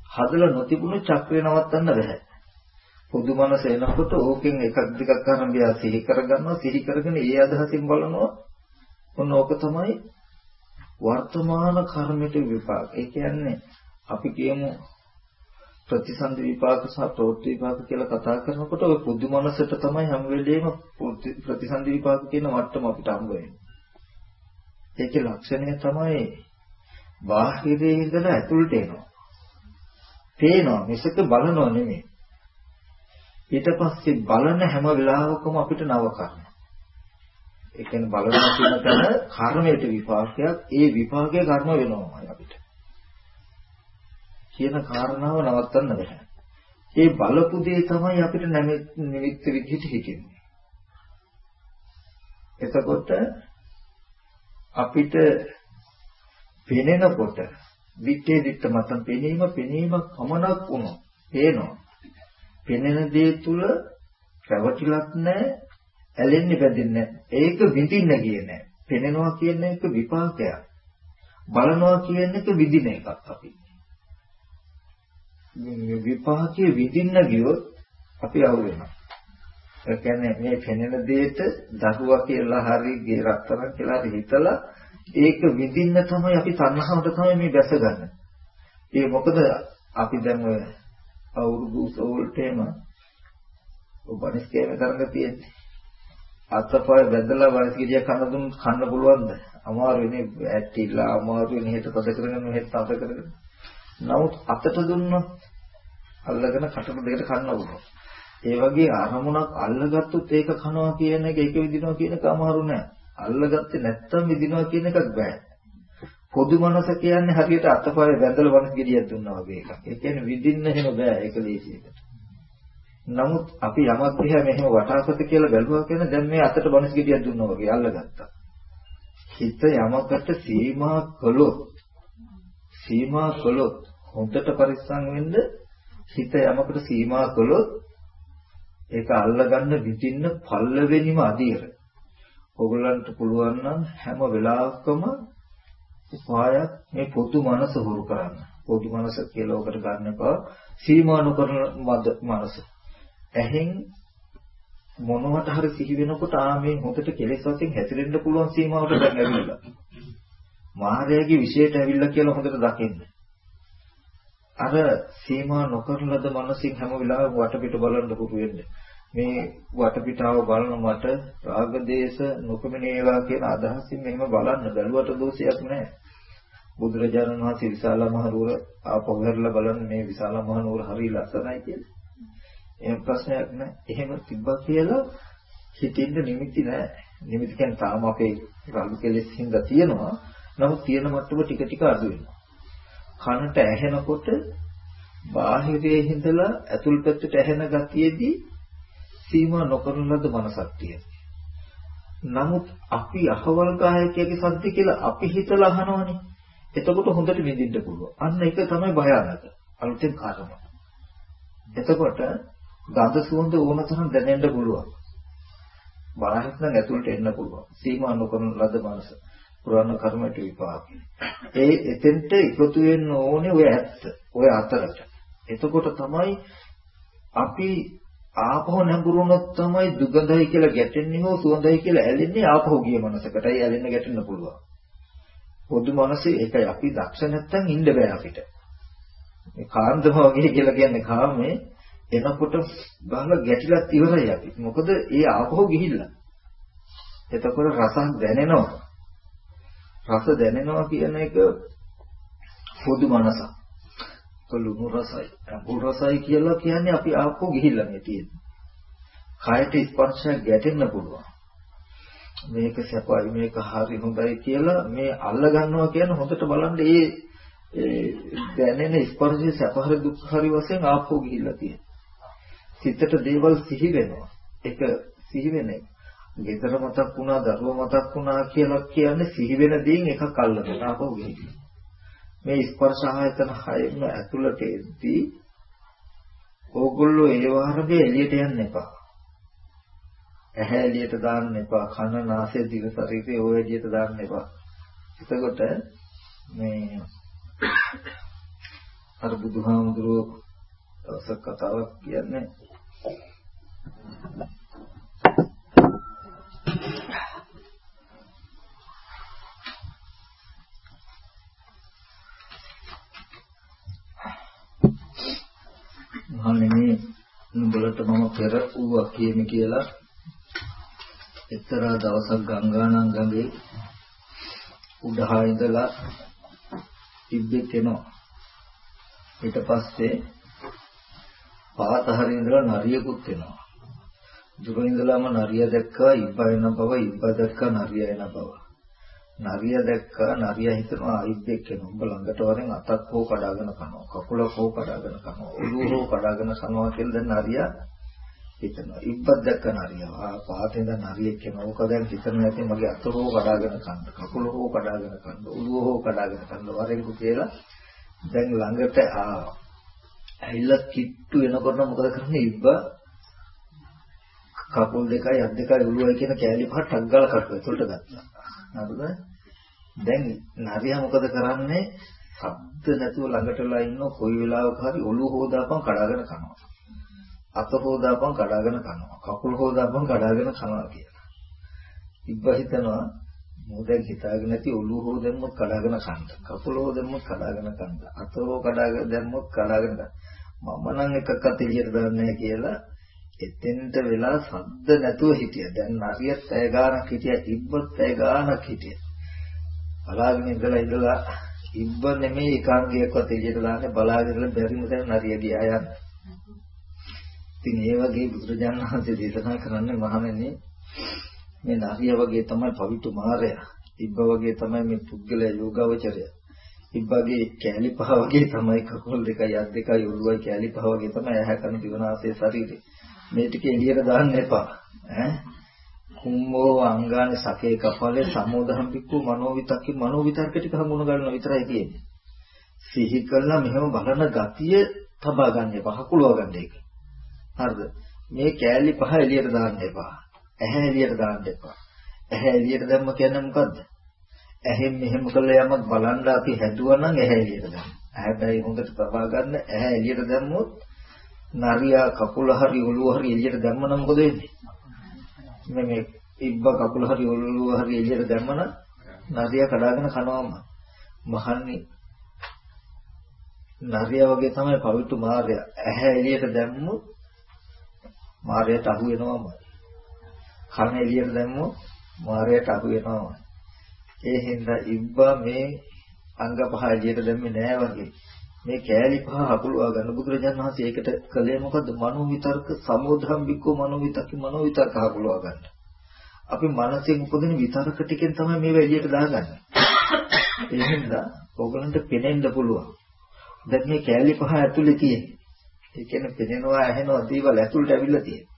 හදලා නොතිබුණු චක්‍රය නවත්තන්න බෑ. පොදු මනස එනකොට ඕකෙන් එකක් දෙකක් ගන්න ගියා සිහි කරගන්නවා සිහි කරගෙන ඒ අදහසින් බලනවා ඔන්න ඕක තමයි වර්තමාන කර්මයට විපාක. ඒ කියන්නේ අපි කියමු ප්‍රතිසන්දි විපාක සහ ප්‍රවෘත්ති විපාක කියලා කතා කරනකොට ඔය පුදු මනසට තමයි හැම වෙලේම ප්‍රතිසන්දි විපාක කියන මට්ටම අපිට හම්බ වෙන්නේ. ඒකේ ලක්ෂණය තමයි බාහිරේ ඉඳලා ඇතුළට එනවා. පේනවා මිසක බලනවා නෙමෙයි. ඊට පස්සේ බලන හැම වෙලාවකම අපිට නව කරනවා. ඒ කියන්නේ බලනවා කියන තැන කර්මයට විපාකයක් ඒ විපාකයේ කර්ම වෙනවමයි අපිට. කියන කාරණාව නවත්තන්න බෑ. ඒ බලපු දේ තමයි අපිට නිමිත්ත විදිහට හිතෙන්නේ. එතකොට අපිට පෙනෙනකොට විත්තේ දිත්ත මතන් පෙනීම පෙනීමක් පමණක් වුණා. පේනවා. පෙනෙන දේ තුල රැවටිලක් නැහැ ඇලෙන්නේ බැඳෙන්නේ ඒක විඳින්න කියන්නේ පෙනෙනවා කියන එක විපාකයක්. බලනවා කියන එක විඳින එකක් අපි. මේ විපාකයේ විඳින්න ගියොත් අපි අවු වෙනවා. ඒ කියන්නේ මේ පෙනෙන දෙයට දරුවා කියලා හරි ගේ රත්තරන් කියලා හරි හිතලා ඒක විඳින්න තමයි අපි තණ්හාවට තමයි මේ දැසගන්නේ ඒ මොකද අපි දැන් ඔය අවුරුදු සෝල්ටේම ඔබනිස් කේම තරඟ තියෙන්නේ අතපය වැදලා වයස් ගෙඩියක් කන්න දුන්න කන්න පුළුවන්ද? අමාරුයිනේ ඇට්ටිලා අමාරුයි නෙහෙට පද කරගෙන මෙහෙට පද කරගෙන. නමුත් අතට දුන්නොත් අල්ලගෙන කටට දෙකට කන්න පුළුවන්. ඒ වගේ අරමුණක් අල්ලගත්තොත් ඒක කනවා කියන එක ඒක විදිනවා කියන එක අමාරු නෑ. අල්ලගත්තේ නැත්තම් විදිනවා කියන එකක් බෑ. පොදු මනස කියන්නේ හරියට අතපය වැදලා වයස් ගෙඩියක් දුන්නා වගේ එකක්. ඒ කියන්නේ විඳින්න එහෙම බෑ ඒක ලේසියකට. නමුත් අපි යමක් දිහා මෙහෙම වටාපත කියලා බැලුවා කියන දැන් මේ අතට බණස් ගෙඩියක් දුන්නා වගේ අල්ලගත්තා. හිත යමකට සීමා කළොත් සීමා කළොත් හොඳට පරිස්සම් වෙන්න හිත යමකට සීමා කළොත් ඒක අල්ලගන්න විදින්න පල්ලවෙනිම අධිර. ඔයගලන්ට පුළුවන් නම් හැම වෙලාවකම උපායක් මේ පොදු මනස හුරු කරන්න. පොදු මනස කියලා ඔකට ගන්නකෝ සීමා නොකරන මනස. ඇහෙන් මොනවට හරි සිහි වෙනකොට ආ මේ හොතට කෙලෙස් වශයෙන් හැසිරෙන්න පුළුවන් සීමාවට දැන් ඇවිල්ලා. මායාවේ විශේෂයට ඇවිල්ලා කියලා හොඳට දකින්න. අර සීමා නොකරන ලද මනසින් හැම වෙලාවෙම වටපිට බලන්න පුරු වෙන්න. මේ වටපිටාව බලන මට රාග දේශ නොකමනේවා කියන අදහසින් මෙහෙම බලන්න බැලුවට දෝෂයක් නැහැ. බුදුරජාණන් වහන්සේ විශාල මහ නුවර ආපහු හැරලා බලන්න මේ විශාල මහ නුවර හරි ලස්සනයි කියලා. එහෙම ප්‍රශ්නයක් නැහැ. එහෙම තිබ්බා කියලා හිතින්ද නිමිති නැහැ. නිමිති කියන්නේ තාම අපේ රළු කෙලෙස් හින්දා තියෙනවා. නමුත් තියෙන මට්ටම ටික ටික අඩු වෙනවා. කනට ඇහෙනකොට බාහිරයේ හිඳලා ඇතුල් පැත්තට ඇහෙන ගතියේදී සීමා නොකරන ලද මනසක් තියෙනවා. නමුත් අපි අහවල් ගායකයාගේ සද්ද කියලා අපි හිතලා අහනවනේ. එතකොට හොඳට විඳින්න පුළුවන්. අන්න ඒක තමයි භයානක. අලුතෙන් කාරණා. එතකොට ගඳ සුවඳ ඕන තරම් දැනෙන්න පුළුවන්. බාහිර නම් ඇතුළට එන්න පුළුවන්. සීමා නොකරන ලද මනස. පුරාණ කර්මයට විපාක. ඒ එතෙන්ට එකතු වෙන්න ඕනේ ඔය ඇත්ත. ඔය අතරට. එතකොට තමයි අපි ආපහු නැඹුරුනොත් තමයි දුගඳයි කියලා ගැටෙන්නේ හෝ සුවඳයි කියලා ඇලෙන්නේ ආපහු ගිය මනසකටයි ඇලෙන්න ගැටෙන්න පුළුවන්. පොදු මනසේ ඒකයි අපි දක්ෂ නැත්තම් ඉන්න බෑ අපිට. මේ කාන්දම වගේ කියලා කියන්නේ කාමේ එනකොට බහල ගැටිලත් ඉවරයි අපි. මොකද ඒ ආපහු ගිහිල්ලා. එතකොට රසක් දැනෙනවා. රස දැනෙනවා කියන එක පොදු මනසක්. ලුණු රසයි, අඹුල් රසයි කියලා කියන්නේ අපි ආපහු ගිහිල්ලා මේ තියෙන්නේ. කයට ස්පර්ශයක් ගැටෙන්න පුළුවන්. මේක සැපයි මේක හරි හොඳයි කියලා මේ අල්ල ගන්නවා කියන හොඳට බලන්න ඒ දැනෙන ස්පර්ශයේ සැප හරි දුක් හරි වශයෙන් ආපහු ගිහිල්ලා තියෙනවා. සිතට දේවල් සිහි වෙනවා. ඒක සිහි වෙන එක. ගෙදර මතක් වුණා, දරුවා මතක් වුණා කියලා කියන්නේ සිහි වෙන දේන් එකක් අල්ලගෙන ආපහු ගිහිල්ලා. මේ ස්පර්ශ ආයතන හයෙම ඇතුළට එද්දී ඕගොල්ලෝ ඒ වාරගේ එළියට යන්න එපා. ඇහැ එළියට දාන්න එපා. කන, නාසය, දිව, ශරීරය ඔය එළියට දාන්න එපා. එතකොට මේ අර බුදුහාමුදුරුවෝ දවසක් කතාවක් කියන්නේ මහණෙනි නුඹලට මම පෙර ඌවා කියමි කියලා එක්තරා දවසක් ගංගානම් ගඟේ උඩහා ඉඳලා තිබ්බෙක් එනවා. ඊට පස්සේ පාත හරිය ඉඳලා නරියකුත් එනවා. දුර ඉඳලාම නරිය දැක්කා ඉබ්බා එන බව ඉබ්බා දැක්කා නරිය එන බව. නරිය දැක්කා නරිය හිතනවා ඉබ්බෙක් එන උඹ ළඟට වරෙන් අතක් හෝ කඩාගෙන කනවා කකුලක් හෝ කඩාගෙන කනවා ඔළුව හෝ කඩාගෙන කනවා කියලා දැන් නරිය හිතනවා. ඉබ්බත් දැක්ක නරිය ආ පහතෙන් දැන් නරියෙක් එන ඕක දැන් හිතනවා ඇති මගේ අත හෝ කඩාගෙන කන්න කකුල හෝ කඩාගෙන කන්න ඔළුව හෝ කඩාගෙන කන්න වරෙන් කියලා දැන් ළඟට ආවා. ඇවිල්ලා කිට්ටු වෙනකොට මොකද කරන්නේ ඉබ්බා? කකුල් දෙකයි අත් දෙකයි ඔළුවයි කියන කෑලි පහ ටක් ගාලා කටුව ඇතුළට ගත්තා. හරිද? දැන් නරියා මොකද කරන්නේ? ශබ්ද නැතුව ළඟටලා ඉන්න කොයි වෙලාවක හරි ඔළුව හොදාපන් කඩාගෙන කනවා. අත හොදාපන් කඩාගෙන කනවා. කකුල් හොදාපන් කඩාගෙන කනවා කියලා. ඉබ්බා හිතනවා මොකද හිතාගෙන නැති ඔළුව හො දැම්මොත් කඩාගෙන කන්න. කකුල හො දැම්මොත් කඩාගෙන කන්න. අත හො කඩාගෙන දැම්මොත් කඩාගෙන කන්න. මම නම් එකක්වත් එළියට දාන්නේ කියලා එතෙන්ට වෙලා සද්ද නැතුව හිටියා. දැන් නරියත් ඇය ගානක් හිටියා, ඉබ්බත් ඇය ගානක් හිටියා. බලාගෙන ඉඳලා ඉඳලා ඉබ්බ නෙමෙයි එකාංගයක්වත් එළියට දාන්නේ බලාගෙන ඉඳලා බැරිම දැන් නරිය ගියා යන්න. ඉතින් ඒ වගේ බුදුරජාණන් වහන්සේ දේශනා කරන්නේ මහණෙනි මේ නරිය වගේ තමයි පවිතු මාරයා. ඉබ්බ වගේ තමයි මේ පුද්ගලයා යෝගාවචරය. ඉබ්බගේ කැලි පහ වගේ තමයි කකුල් දෙකයි අත් දෙකයි ඔළුවයි කැලි පහ වගේ තමයි ඇහැ කන දිවනාසය ශරීරය. මේ ටික එළියට දාන්න එපා. ඈ කුම්මෝ අංගානේ සකේ කපලේ සමෝදහම් පික්කු මනෝවිතක්කි මනෝවිතර්ක ටික හමුණ ගන්න විතරයි තියෙන්නේ. සිහි කළා මෙහෙම බලන ගතිය තබා ගන්න එපා. හකුලව ගන්න එක. හරිද? මේ කෑලි පහ එළියට දාන්න එපා. ඇහැ එළියට දාන්න එපා. ඇහැ එළියට දැම්ම කියන්නේ මොකද්ද? ඇහෙන් මෙහෙම කළා යමක් බලන්න අපි හැදුවා නම් ඇහැ එළියට දාන්න. හැබැයි හොඳට තබා ගන්න ඇහැ එළියට දැම්මොත් නරියා කකුල හරි ඔළුව හරි එළියට දැම්මම මොකද වෙන්නේ? මේ මේ ඉබ්බ කකුල හරි ඔළුව හරි එළියට දැම්මම නරියා කඩාගෙන කනවාම මහන්නේ නරියා වගේ තමයි පවිතු මාර්යා ඇහැ එළියට දැම්මොත් මාර්යාට අහු වෙනවමයි. කන එළියට දැම්මොත් මාර්යාට අහු වෙනවමයි. ඒ හින්දා ඉබ්බා මේ අංග පහ එළියට දැම්මේ නෑ වගේ. මේ කෑලි පහ හකුලවා ගන්න බුදුරජාණන් වහන්සේ ඒකට කළේ මොකද්ද? මනෝ විතර්ක සමුදම් බික්කෝ මනෝ විතක්ක මනෝ විතර්ක හකුලවා ගන්න. අපි මනසෙන් උපදින විතර්ක ටිකෙන් තමයි මේව එළියට දාගන්නේ. ඒ හින්දා ඕගලන්ට පෙනෙන්න පුළුවන්. දැන් මේ කෑලි පහ ඇතුලේ තියෙන්නේ. ඒ කියන්නේ පෙනෙනවා ඇහෙනවා දේවල් ඇතුළට ඇවිල්ලා තියෙනවා.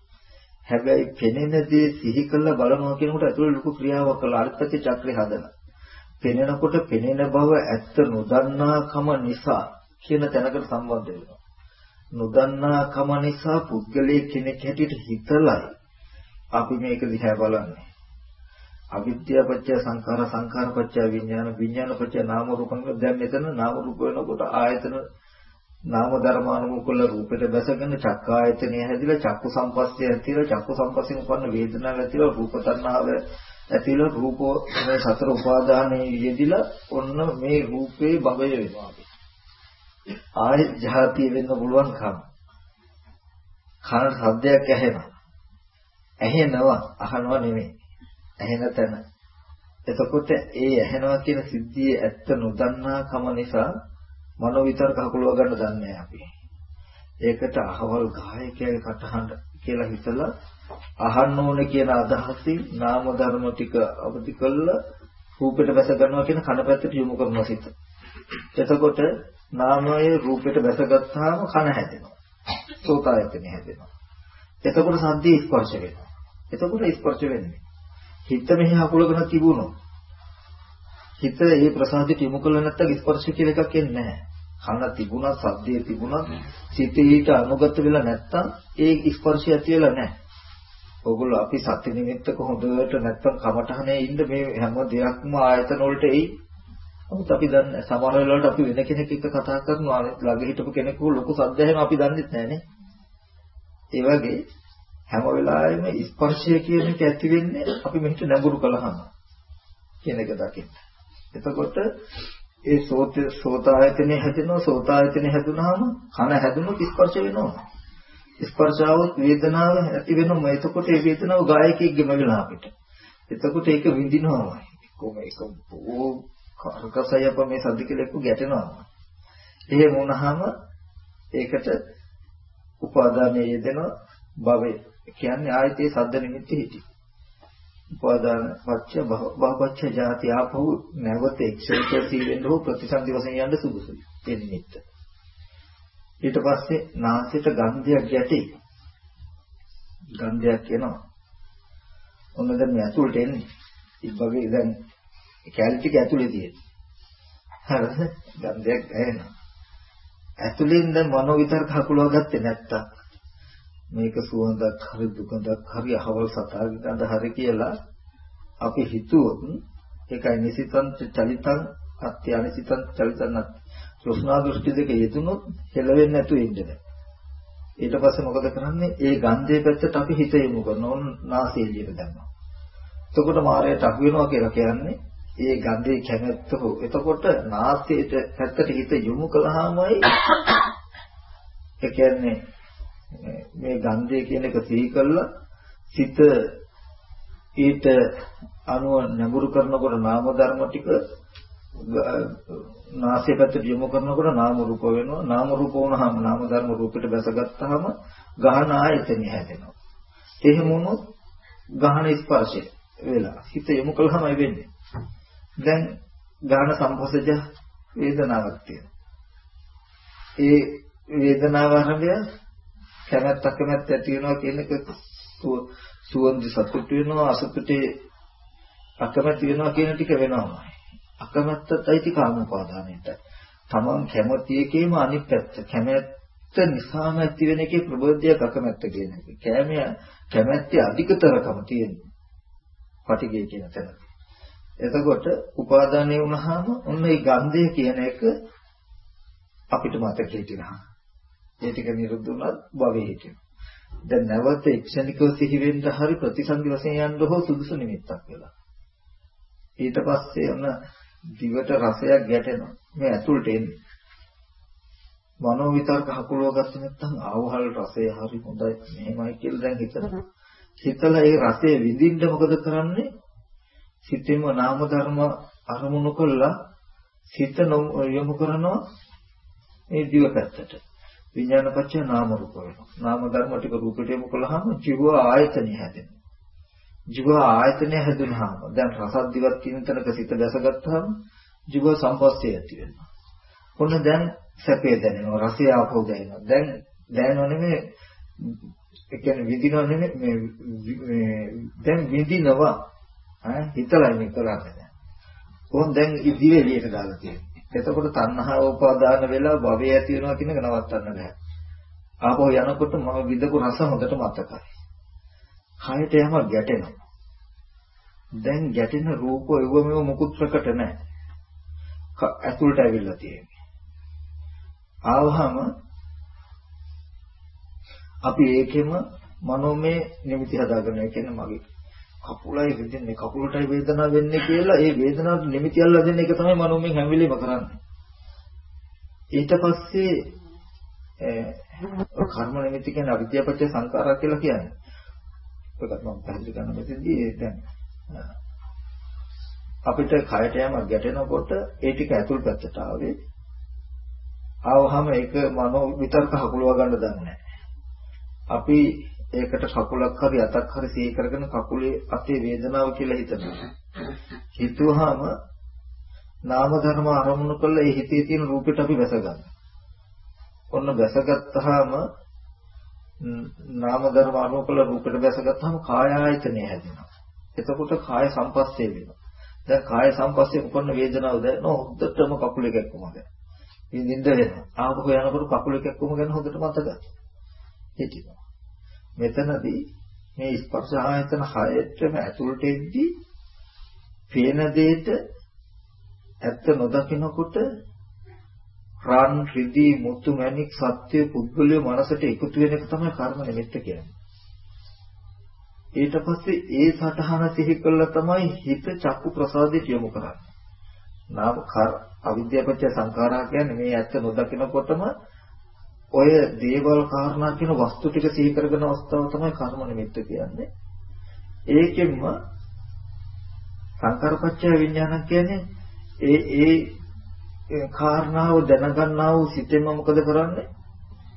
හැබැයි පෙනෙන දේ සිහි කරලා බලනවා කියනකොට ඇතුළේ ලොකු ක්‍රියාවක් කළා අර්ථක චක්‍රය හදලා. පෙනෙනකොට පෙනෙන බව ඇත්ත නොදන්නාකම නිසා කියන තැනකට සම්බන්ධ වෙනවා. නොදන්නාකම නිසා පුද්ගලයේ කෙනෙක් හැටියට හිතලයි අපි මේක දිහා බලන්නේ. අවිද්‍යාව පත්‍ය සංඛාර සංඛාර පත්‍ය විඥාන විඥාන පත්‍ය නාම රූපං දැන් මෙතන නාම රූප වෙනකොට ආයතන නාම ධර්මානුකූල රූපෙට බැසගෙන චක්ක ආයතනය හැදිලා චක්කු සම්පස්සේ ඇතිලා චක්කු සම්පස්යෙන් උපන්න වේදනාව ඇතිලා රූප තණ්හාව ඇතිලා රූපෝ මේ සතර උපාදානයේ යෙදිලා ඔන්න මේ රූපේ භවය වෙනවා ආයෙ ජාතිය වෙන්න පුළුවන් කම කන ශබ්දයක් ඇහෙනවා ඇහෙනවා අහනවා නෙමෙයි ඇහෙන තැන එතකොට ඒ ඇහෙනවා කියන සිද්ධියේ ඇත්ත නොදන්නා කම නිසා මනෝ විතර්ක හකුලව ගන්න දන්නේ අපි. ඒකට අහවල් ගායකයාගේ කටහඬ කියලා හිතලා අහන්න ඕනේ කියන අදහසින් නාම ධර්ම ටික අවදි කළා රූපෙට වැස ගන්නවා කියන කන පැත්තට යොමු කරනවා සිත. එතකොට නාමයේ රූපෙට වැසගත්තාම කන හැදෙනවා. සෝතායතනෙ හැදෙනවා. එතකොට සද්දේ ස්පර්ශ වෙනවා. එතකොට ස්පර්ශ වෙන්නේ. හිත මෙහි හකුලගෙන තිබුණොත් හිත ඒ ප්‍රසාදයට යොමු කළ නැත්නම් ස්පර්ශ කියලා එකක් එන්නේ නැහැ. කන තිබුණා, සද්දේ තිබුණා, සිතේ ඊට අනුගත වෙලා නැත්නම් ඒ ස්පර්ශය ඇති වෙලා නැහැ. ඔගොල්ලෝ අපි සත්‍ය නිමිත්තක හොඳට නැත්තම් කමටහනේ ඉන්න මේ හැම දෙයක්ම ආයතන වලට එයි. නමුත් අපි දන්නේ සමහර වෙලාවට අපි වෙන කෙනෙක් එක්ක කතා කරනවා ළඟ හිටපු කෙනෙකු ලොකු සද්දයෙන් අපි දන්නේ නැහනේ. ඒ වගේ හැම වෙලාවෙම ස්පර්ශය කියන එක ඇති වෙන්නේ අපි මෙහෙට නැඹුරු කළාම කියන එක දකින්න. එතකොට ඒ සෝත සෝතායතනේ හැදෙනවා සෝතායතනේ හැදුනහම කන හැදුනොත් ස්පර්ශ වෙනවා. ස්පර්ශාවත් වේදනාව ඇති වෙනම එතකොට ඒ වේදනාව ගායකයෙක්ගෙම වෙනවා අපිට. එතකොට ඒක විඳිනවාමයි. කොහොම ඒක බොහෝ කරකසය අප මේ සද්ද කියලා එක්ක ගැටෙනවා. එහෙම වුණාම ඒකට උපාදානයේ යෙදෙන භවය කියන්නේ ආයතේ සද්ද නිමිති හිටි. උපාදාන පච්ච භවපච්ච ජාති ආපහු නැවත එක්ෂේත්‍ය සීලෙන් හෝ ප්‍රතිසන්දි වශයෙන් යන්න සුදුසුයි. ඒ නිමිත්ත. ඊට පස්සේ නාසයට ගන්ධයක් ගැටේ. ගන්ධයක් එනවා. ඔන්න දැන් මේ ඇතුළට එන්නේ. ඉබ්බගේ දැන් කැලි ටික ඇතුලේ තියෙන. හරිද? ගන්ධයක් ඇහෙනවා. ඇතුලෙන් දැන් මනෝ විතර්ක හකුලව ගත්තේ නැත්තම් මේක සුවඳක් හරි දුකක් හරි අහවල් සතාගේ ගඳ හරි කියලා අපි හිතුවොත් ඒකයි නිසිතං චලිතං අත්‍ය අනිසිතං චලිතං තෘෂ්ණා දෘෂ්ටි දෙක යෙදුනොත් හෙලවෙන්නේ නැතුව ඉන්න බෑ. ඊට පස්සේ මොකද කරන්නේ? ඒ ගන්ධයේ පැත්තට අපි හිත යොමු කරනවා. ඕන නාසයෙලියට දැම්මා. එතකොට මායයට අහු වෙනවා කියලා කියන්නේ ඒ ගන්ධයේ කැමැත්ත හෝ. එතකොට නාසයට පැත්තට හිත යොමු කළාමයි. ඒ කියන්නේ මේ ගන්ධය කියන එක සිහි කළා. සිත ඊට අනුව නැඹුරු කරනකොට නාම ධර්ම ටික නාසය පැත්තට යොමු කරනකොට නාම රූප වෙනවා. නාම රූප වුණාම නාම ධර්ම රූපෙට බැසගත්තාම ගහන ආයතනෙ හැදෙනවා. එහෙම වුණොත් ගහන ස්පර්ශය වෙලා හිත යොමු කළාමයි වෙන්නේ. දැන් ගහන සම්පස්සජ වේදනාවක් තියෙනවා ඒ වේදනාව අරඹය කැමැත්ත කැමැත්ත ඇති වෙනවා කියන එක සුවඳ සතුට වෙනවා අසතුටේ අකමැති වෙනවා කියන ටික වෙනවාමයි අකමැත්තත් අයිති කාම උපාදානයට. තමන් කැමති එකේම අනිත් පැත්ත. කැමැත්ත නිසාම ඇති වෙන එකේ ප්‍රබෝධයක් අකමැත්ත කියන එක. කැමැ කැමැත්තේ අධිකතරකම තියෙනවා. පටිගය කියන තැන. එතකොට උපාදානය වුණාම ඔන්න ඒ ගන්ධය කියන එක අපිට මතක හිටිනවා. ඒ ටික නිරුද්ධ වුණත් භවයේ හිටිනවා. දැන් නැවත එක්ෂණිකව සිහි වෙන්න හරි ප්‍රතිසන්දි වශයෙන් යන්න හෝ සුදුසු නිමිත්තක් වෙලා. ඊට පස්සේ ඔන්න දිවට රසයක් ගැටෙනවා. මේ ඇතුළට එන්නේ. මනෝ විතර්ක හකුලව ගත්තේ නැත්නම් ආවහල් රසය හරි හොඳයි මෙහෙමයි කියලා දැන් හිතනවා. හිතලා ඒ රසය විඳින්න මොකද කරන්නේ? සිතෙම නාම ධර්ම අරමුණු කළා සිත යොමු කරනවා මේ දිව පැත්තට. විඥානපච්චය නාම රූප වෙනවා. නාම ධර්ම ටික රූපයට යොමු කළාම ජීව ආයතනය හැදෙනවා. ජීව ආයතනය හැදුනහම දැන් රසත් දිවක් කියන තැනක සිත දැසගත්තාම ජීව සම්පස්සේ ඇති වෙනවා. ඔන්න දැන් සැපේ දැනෙනවා රසය ආපහු දැනෙනවා. දැන් දැනෙනව නෙමෙයි ඒ කියන්නේ විඳිනව නෙමෙයි මේ දැන් විඳිනවා ඈ හිතලා මේ කරන්නේ දැන්. කොහොම දැන් ඉදිරිය එළියට දාලා තියෙන්නේ. එතකොට තණ්හාව උපාදාන වෙලා භවය ඇති වෙනවා කියන එක නවත්තන්න බෑ. ආපහු යනකොට මම විඳපු රස හොඳට මතකයි. කයට යම ගැටෙනවා. දැන් ගැටෙන රූප එවම මොකුත් ප්‍රකට නැහැ. ඇතුළට ඇවිල්ලා තියෙන්නේ. ආවහම අපි ඒකෙම මනෝමය නිමිති හදාගන්න ඒ කියන්නේ මගේ කකුලයි රිදෙන්නේ කකුලටයි වේදනාව වෙන්නේ කියලා ඒ වේදනාවට නිමිති අල්ලා දෙන එක තමයි මනෝමයෙන් හැම වෙලේම කරන්නේ. ඊට පස්සේ කර්ම නිමිති කියන්නේ අවිද්‍යාපච්ච සංකාරා කියලා කියන්නේ. ඒකත් මම පැහැදිලි කරන්න මෙතෙන්දී දැන් අපිට කයට යමක් ගැටෙනකොට ඒ ටික ඇතුල් පැත්තට ආවේ. ආවහම ඒක මනෝ විතර්ක හකුලව ගන්න දන්නේ නැහැ. අපි ඒකට කකුලක් හරි අතක් හරි සිහි කරගෙන කකුලේ අතේ වේදනාව කියලා හිතනවා. හිතුවාම නාම ධර්ම අරමුණු කළා ඒ හිතේ තියෙන රූපෙට අපි වැස ගන්නවා. ඔන්න වැසගත්තාම නාම ධර්ම අරමුණු කළා රූපෙට වැසගත්තාම කාය ආයතනය හැදෙනවා. එතකොට කාය සංපස්සේ වෙනවා. දැන් කාය සංපස්සේ උපන්න වේදනාව දැනෙනවා හොද්දටම කකුල එකක්ම ගැන. ඉතින් නිින්ද වෙනවා. ආපහු යනකොට කකුල එකක්ම ගැන හොඳට මතකයි. හිටිනවා. මෙතනදී මේ ස්පර්ශ ආයතන හයටම ඇතුළට එද්දී පේන දෙයට ඇත්ත නොදකිනකොට රන් රිදී මුතු මැණික් සත්‍ය පුද්ගලයේ මනසට එකතු වෙන එක තමයි කර්ම නිමිත්ත කියන්නේ. ඊට පස්සේ ඒ සටහන සිහි කළා තමයි හිත චක්කු ප්‍රසාදයට යොමු කරන්නේ. නාම අවිද්‍යාපච්ච සංඛාරා කියන්නේ මේ ඇත්ත නොදකිනකොටම ඔය දේවල් කාරණා කියන වස්තු ටික සිහි කරගෙන අවස්ථාව තමයි කර්ම නිමිත්ත කියන්නේ. ඒකෙන්ම සංකාරපච්චය විඥාන කියන්නේ ඒ ඒ කාරණාව දැනගන්නා වූ සිතෙන්ම මොකද කරන්නේ?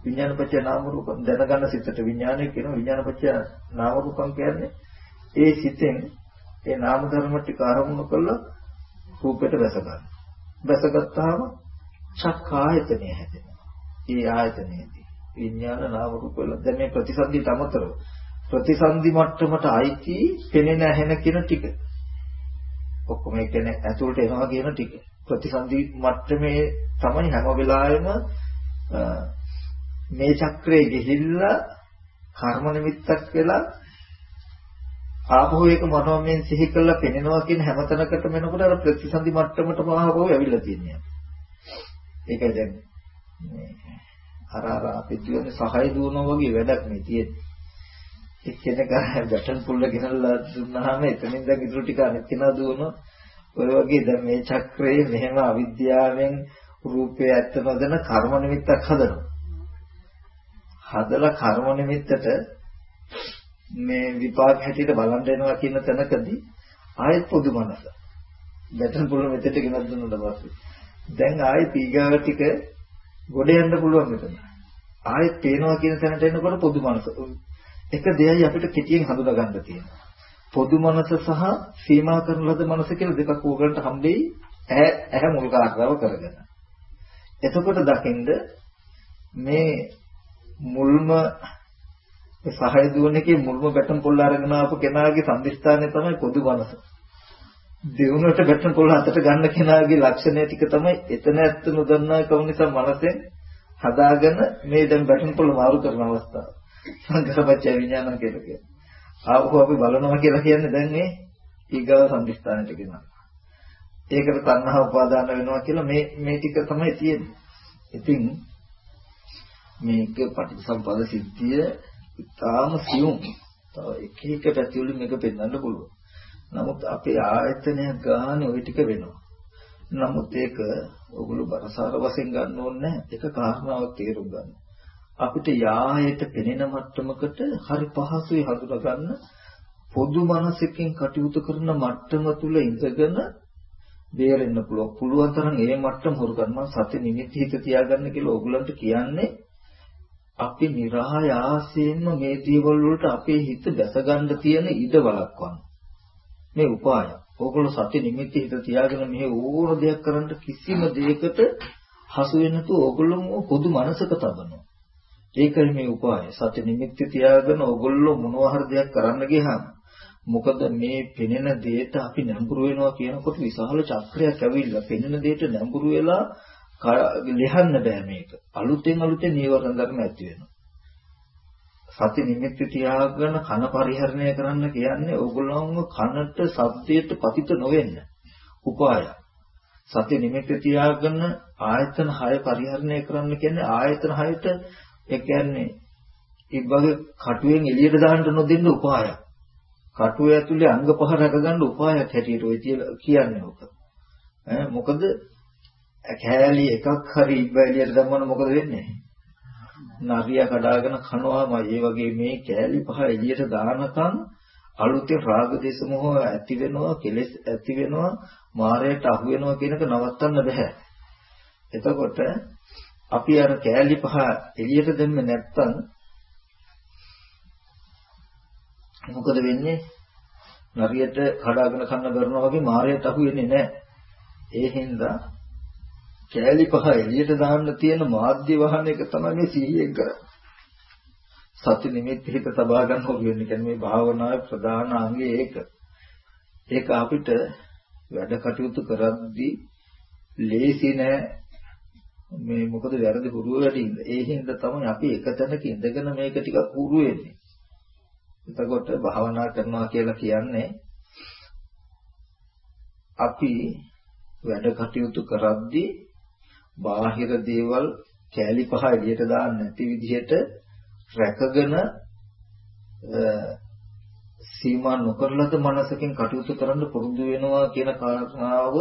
විඥානපච්චය නාම රූප දැනගන්න සිතට විඥානය කියන විඥානපච්චය නාම රූපම් කියන්නේ ඒ සිතෙන් ඒ නාම ධර්ම ටික ආරමුණු කරලා රූපයට වැස ගන්න. වැසගත්තාම චක්කායතනය හැදෙනවා. ඒ ආයතනයේදී. විඥාන නාම රූප වල දැන් මේ ප්‍රතිසන්දිට අමතරව ප්‍රතිසන්දි මට්ටමට අයිති පෙනෙන ඇහෙන කියන ටික. ඔක්කොම ඒ කියන්නේ ඇතුළට එනවා කියන ටික. ප්‍රතිසන්දි මට්ටමේ තමයි හැම වෙලාවෙම මේ චක්‍රයේ ගිහිල්ලා කර්ම නිමිත්තක් වෙලා ආපහු ඒක මනෝමයෙන් සිහි කරලා පෙනෙනවා කියන හැමතැනකටම එනකොට අර ප්‍රතිසන්දි මට්ටමටම ආපහු ඇවිල්ලා තියෙනවා. ඒකයි දැන් අර අර අපි කියන්නේ සහය දුවනවා වගේ වැඩක් මේ තියෙන්නේ. එක්කෙනෙක් බැටන් පුල්ල ගෙනල්ලා දුන්නාම එතනින් දැන් ඉතුරු ටික අනිත් කෙනා දුවනවා. ඔය වගේ දැන් මේ චක්‍රයේ මෙහෙම අවිද්‍යාවෙන් රූපේ ඇත්ත නොදැන කර්ම නිමිත්තක් හදනවා. හදලා කර්ම නිමිත්තට මේ විපාක හැටියට බලන් දෙනවා කියන තැනකදී ආයෙත් පොදු මනස. බැටන් පුල්ල මෙතෙට ගෙනත් දුන්නාට පස්සේ දැන් ආයෙත් ඊගාව ටික ගොඩ යන්න පුළුවන් මෙතන. ආයෙත් පේනවා කියන තැනට එනකොට පොදු මනස. එක දෙයයි අපිට කෙටියෙන් හඳුනා ගන්න තියෙනවා. පොදු මනස සහ සීමා කරන ලද මනස කියලා දෙකක් ඕගලන්ට හම්බෙයි ඇහැ ඇහැ මුල් කාරණාව කරගෙන. එතකොට දකින්ද මේ මුල්ම සහය දුවන එකේ මුල්ම බැටන් පොල්ල අරගෙන ආපු කෙනාගේ සම්දිස්ථානය තමයි පොදු මනස. දිනුනට බැටන් පොළ අතට ගන්න කෙනාගේ ලක්ෂණය ටික තමයි එතන ඇත්ත නොදන්නා කම නිසා මනසෙන් හදාගෙන මේ දැන් බැටන් පොළ මාරු කරන අවස්ථාව. සංකරපච්ච විඥාන කියලා කියන්නේ. ආවෝ අපි බලනවා කියලා කියන්නේ දැන් මේ ඊගව සම්දිස්ථානට කියනවා. ඒකට තණ්හා උපාදාන වෙනවා කියලා මේ මේ ටික තමයි තියෙන්නේ. ඉතින් මේක පටිච්චසමුප්පාද සිද්ධිය ඉතාම සියුම්. තව එක එක පැතිවලින් මේක පෙන්වන්න පුළුවන්. නමුත් අපේ ආයතනය ගානේ ওই ටික වෙනවා. නමුත් ඒක ඔගොල්ලෝ බරසාර වශයෙන් ගන්න ඕනේ නැහැ. ඒක කාරණාවක් තේරුම් ගන්න. අපිට යායට පෙනෙන මට්ටමකට හරි පහසුයි හඳුනා ගන්න පොදු මනසකින් කටයුතු කරන මට්ටම තුල ඉඳගෙන බේරෙන්න පුළුවන්. පුළුවන් තරම් ඒ මට්ටම හොරු ගන්න මම සති නිමිති හිත තියාගන්න කියලා ඕගලන්ට කියන්නේ අපි નિરાයාසයෙන්ම මේ දේවල් වලට අපේ හිත දැස ගන්න තියෙන ඉඩ වළක්වන්න. මේ උපාය. ඕගොල්ලෝ සති නිමිති හිත තියාගෙන මෙහෙ ඕන දෙයක් කරන්න කිසිම දෙයකට හසු වෙන්නේ නැතුව ඕගොල්ලෝම පොදු මනසක තබනවා. ඒකයි මේ උපාය. සති නිමිති තියාගෙන ඕගොල්ලෝ මොනවා හරි දෙයක් කරන්න ගියහම මොකද මේ පෙනෙන දෙයට අපි නැඹුරු වෙනවා කියනකොට විශාල චක්‍රයක් ඇවිල්ලා පෙනෙන දෙයට නැඹුරු වෙලා ලියන්න බෑ මේක. අලුතෙන් අලුතෙන් නීවරණ ධර්ම ඇති වෙනවා. සති නිමිත්ත තියාගෙන කන පරිහරණය කරන්න කියන්නේ ඕගොල්ලෝම කනට ශබ්දයට පතිත නොවෙන්න. උපාය. සති නිමිත්ත තියාගෙන ආයතන 6 පරිහරණය කරන්න කියන්නේ ආයතන 6ට ඒ කියන්නේ ඉබ්බගේ කටුවෙන් එළියට දාන්න නොදෙන්න උපායක්. කටුව ඇතුලේ අංග පහ රැකගන්න උපායක් හැටියට ඔය කියන්නේ ඔක. ඈ මොකද කෑලි එකක් හරි ඉබ්බ එළියට දැම්මම මොකද වෙන්නේ? නරියා කඩාගෙන කනවාමයි. ඒ වගේ මේ කෑලි පහ එළියට දානකම් අලුතෙන් රාග දේශ මොහ ඇති වෙනවා, කෙලෙස් ඇති වෙනවා, මායයට අහු වෙනවා කියනක නවත්තන්න බෑ. එතකොට අපි අර කෑලි පහ එළියට දෙන්නේ නැත්තම් මොකද වෙන්නේ? නරියට කඩාගෙන කන්න බරනවා වගේ මායයට අහු වෙන්නේ නැහැ. ඒ හින්දා කෑලි පහ එළියට දාන්න තියෙන මාධ්‍ය වහන එක තමයි මේ සිහියෙන් කරන්නේ. සති නිමිත්ත හිත තබා ගන්න ඕන වෙන්නේ. කියන්නේ මේ භාවනාවේ ප්‍රධාන අංගය ඒක. ඒක අපිට වැඩ කටයුතු කරද්දී ලේසි නෑ. මේ මොකද වැරදි හුරුව වැඩි ඉඳ. ඒ හින්දා තමයි අපි එක තැනක ඉඳගෙන මේක ටිකක් හුරු වෙන්නේ. එතකොට භාවනා කරනවා කියලා කියන්නේ අපි වැඩ කටයුතු කරද්දී බාහිර දේවල් කෑලි පහ එළියට දාන්න නැති විදිහට රැකගෙන සීමා නොකරලද මනසකින් කටයුතු කරන්න පුරුදු වෙනවා කියන කාරණාව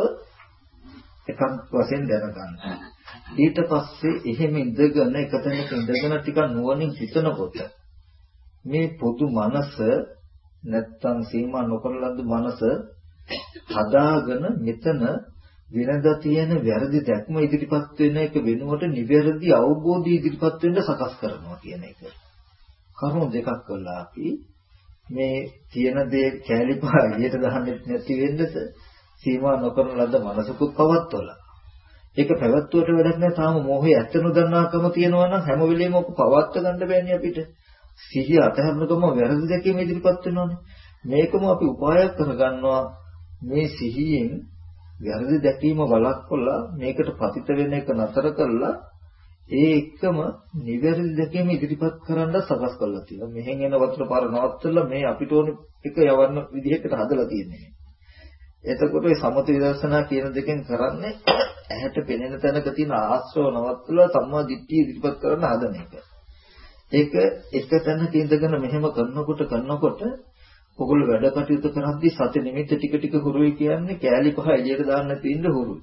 එකක් වශයෙන් දැනගන්න. ඊට පස්සේ එහෙම ඉඳගෙන එක තැනක ඉඳගෙන ටිකක් නුවණින් හිතනකොට මේ පොදු මනස නැත්තම් සීමා නොකරලද මනස හදාගෙන මෙතන වෙනදා තියෙන වැරදි දැක්ම ඉදිරිපත් වෙන එක වෙනුවට නිවැරදි අවබෝධය ඉදිරිපත් වෙන්න සකස් කරනවා කියන එක. කරුණු දෙකක් කළා අපි මේ තියෙන දේ කැලිපා එළියට දාන්නෙත් නැති වෙන්නද සීමා නොකරන ලද මනසකුත් පවත්වලා. ඒක පැවැත්වුවට වැඩක් නැහැ තාම මොහේ ඇත්ත නොදන්නාකම තියෙනවා නම් හැම වෙලෙම ඔක පවත්ව ගන්න බෑනේ අපිට. සිහිය අතහැරනකම වැරදි දැකීම ඉදිරිපත් වෙනවානේ. මේකම අපි උපායක් කරගන්නවා මේ සිහියෙන් වැරදි දැකීම වළක්වලා මේකට පතිත වෙන එක නතර කරලා ඒ එක්කම නිවැරදි දැකීම ඉදිරිපත් කරන්න සකස් කරලා තියෙනවා. මෙහෙන් එන වතුර පාර නවත්තලා මේ අපිට ඕන එක යවන්න විදිහකට හදලා තියෙන්නේ. එතකොට මේ සමත විදර්ශනා කියන දෙකෙන් කරන්නේ ඇහැට පෙනෙන තැනක තියෙන ආශ්‍රව නවත්තලා සම්මා දිට්ඨිය ඉදිරිපත් කරන්න හදන එක. ඒක එක තැනක ඉඳගෙන මෙහෙම කරනකොට කරනකොට ඔගොල්ලෝ වැඩ කටයුතු කරද්දී සති නිමිත්ත ටික ටික හුරුයි කියන්නේ කෑලි පහ එළියට දාන්න තියෙන හුරුයි.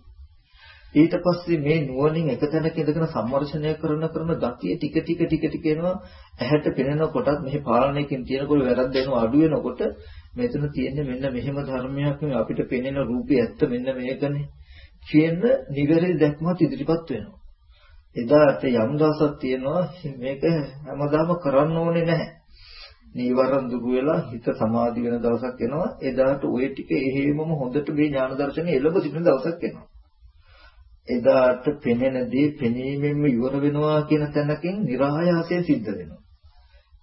ඊට පස්සේ මේ නුවණින් එක තැනක ඉඳගෙන සම්මර්ෂණය කරන කරන ගතිය ටික ටික ටික ටික එනවා ඇහැට පෙනෙන කොටත් මෙහි පාලනයකින් තියෙනකොට වැරද්ද එනවා අඩු වෙනකොට මෙතන තියෙන්නේ මෙන්න මෙහෙම ධර්මයක් අපිට පෙනෙන රූපය ඇත්ත මෙන්න මේකනේ කියන නිවැරදි දැක්මත් ඉදිරිපත් වෙනවා. එදාට යම් දවසක් තියෙනවා මේක හැමදාම කරන්න ඕනේ නැහැ. නීවරණ දුක වෙලා හිත සමාධි වෙන දවසක් එනවා. එදාට ওই ටික එහෙමම හොඳට මේ ඥාන දර්ශනේ එළඹ සිටින දවසක් එනවා. එදාට පෙනෙන දේ පෙනීමෙන්ම ඉවර වෙනවා කියන තැනකින් નિરાයාසයෙන් සිද්ධ වෙනවා.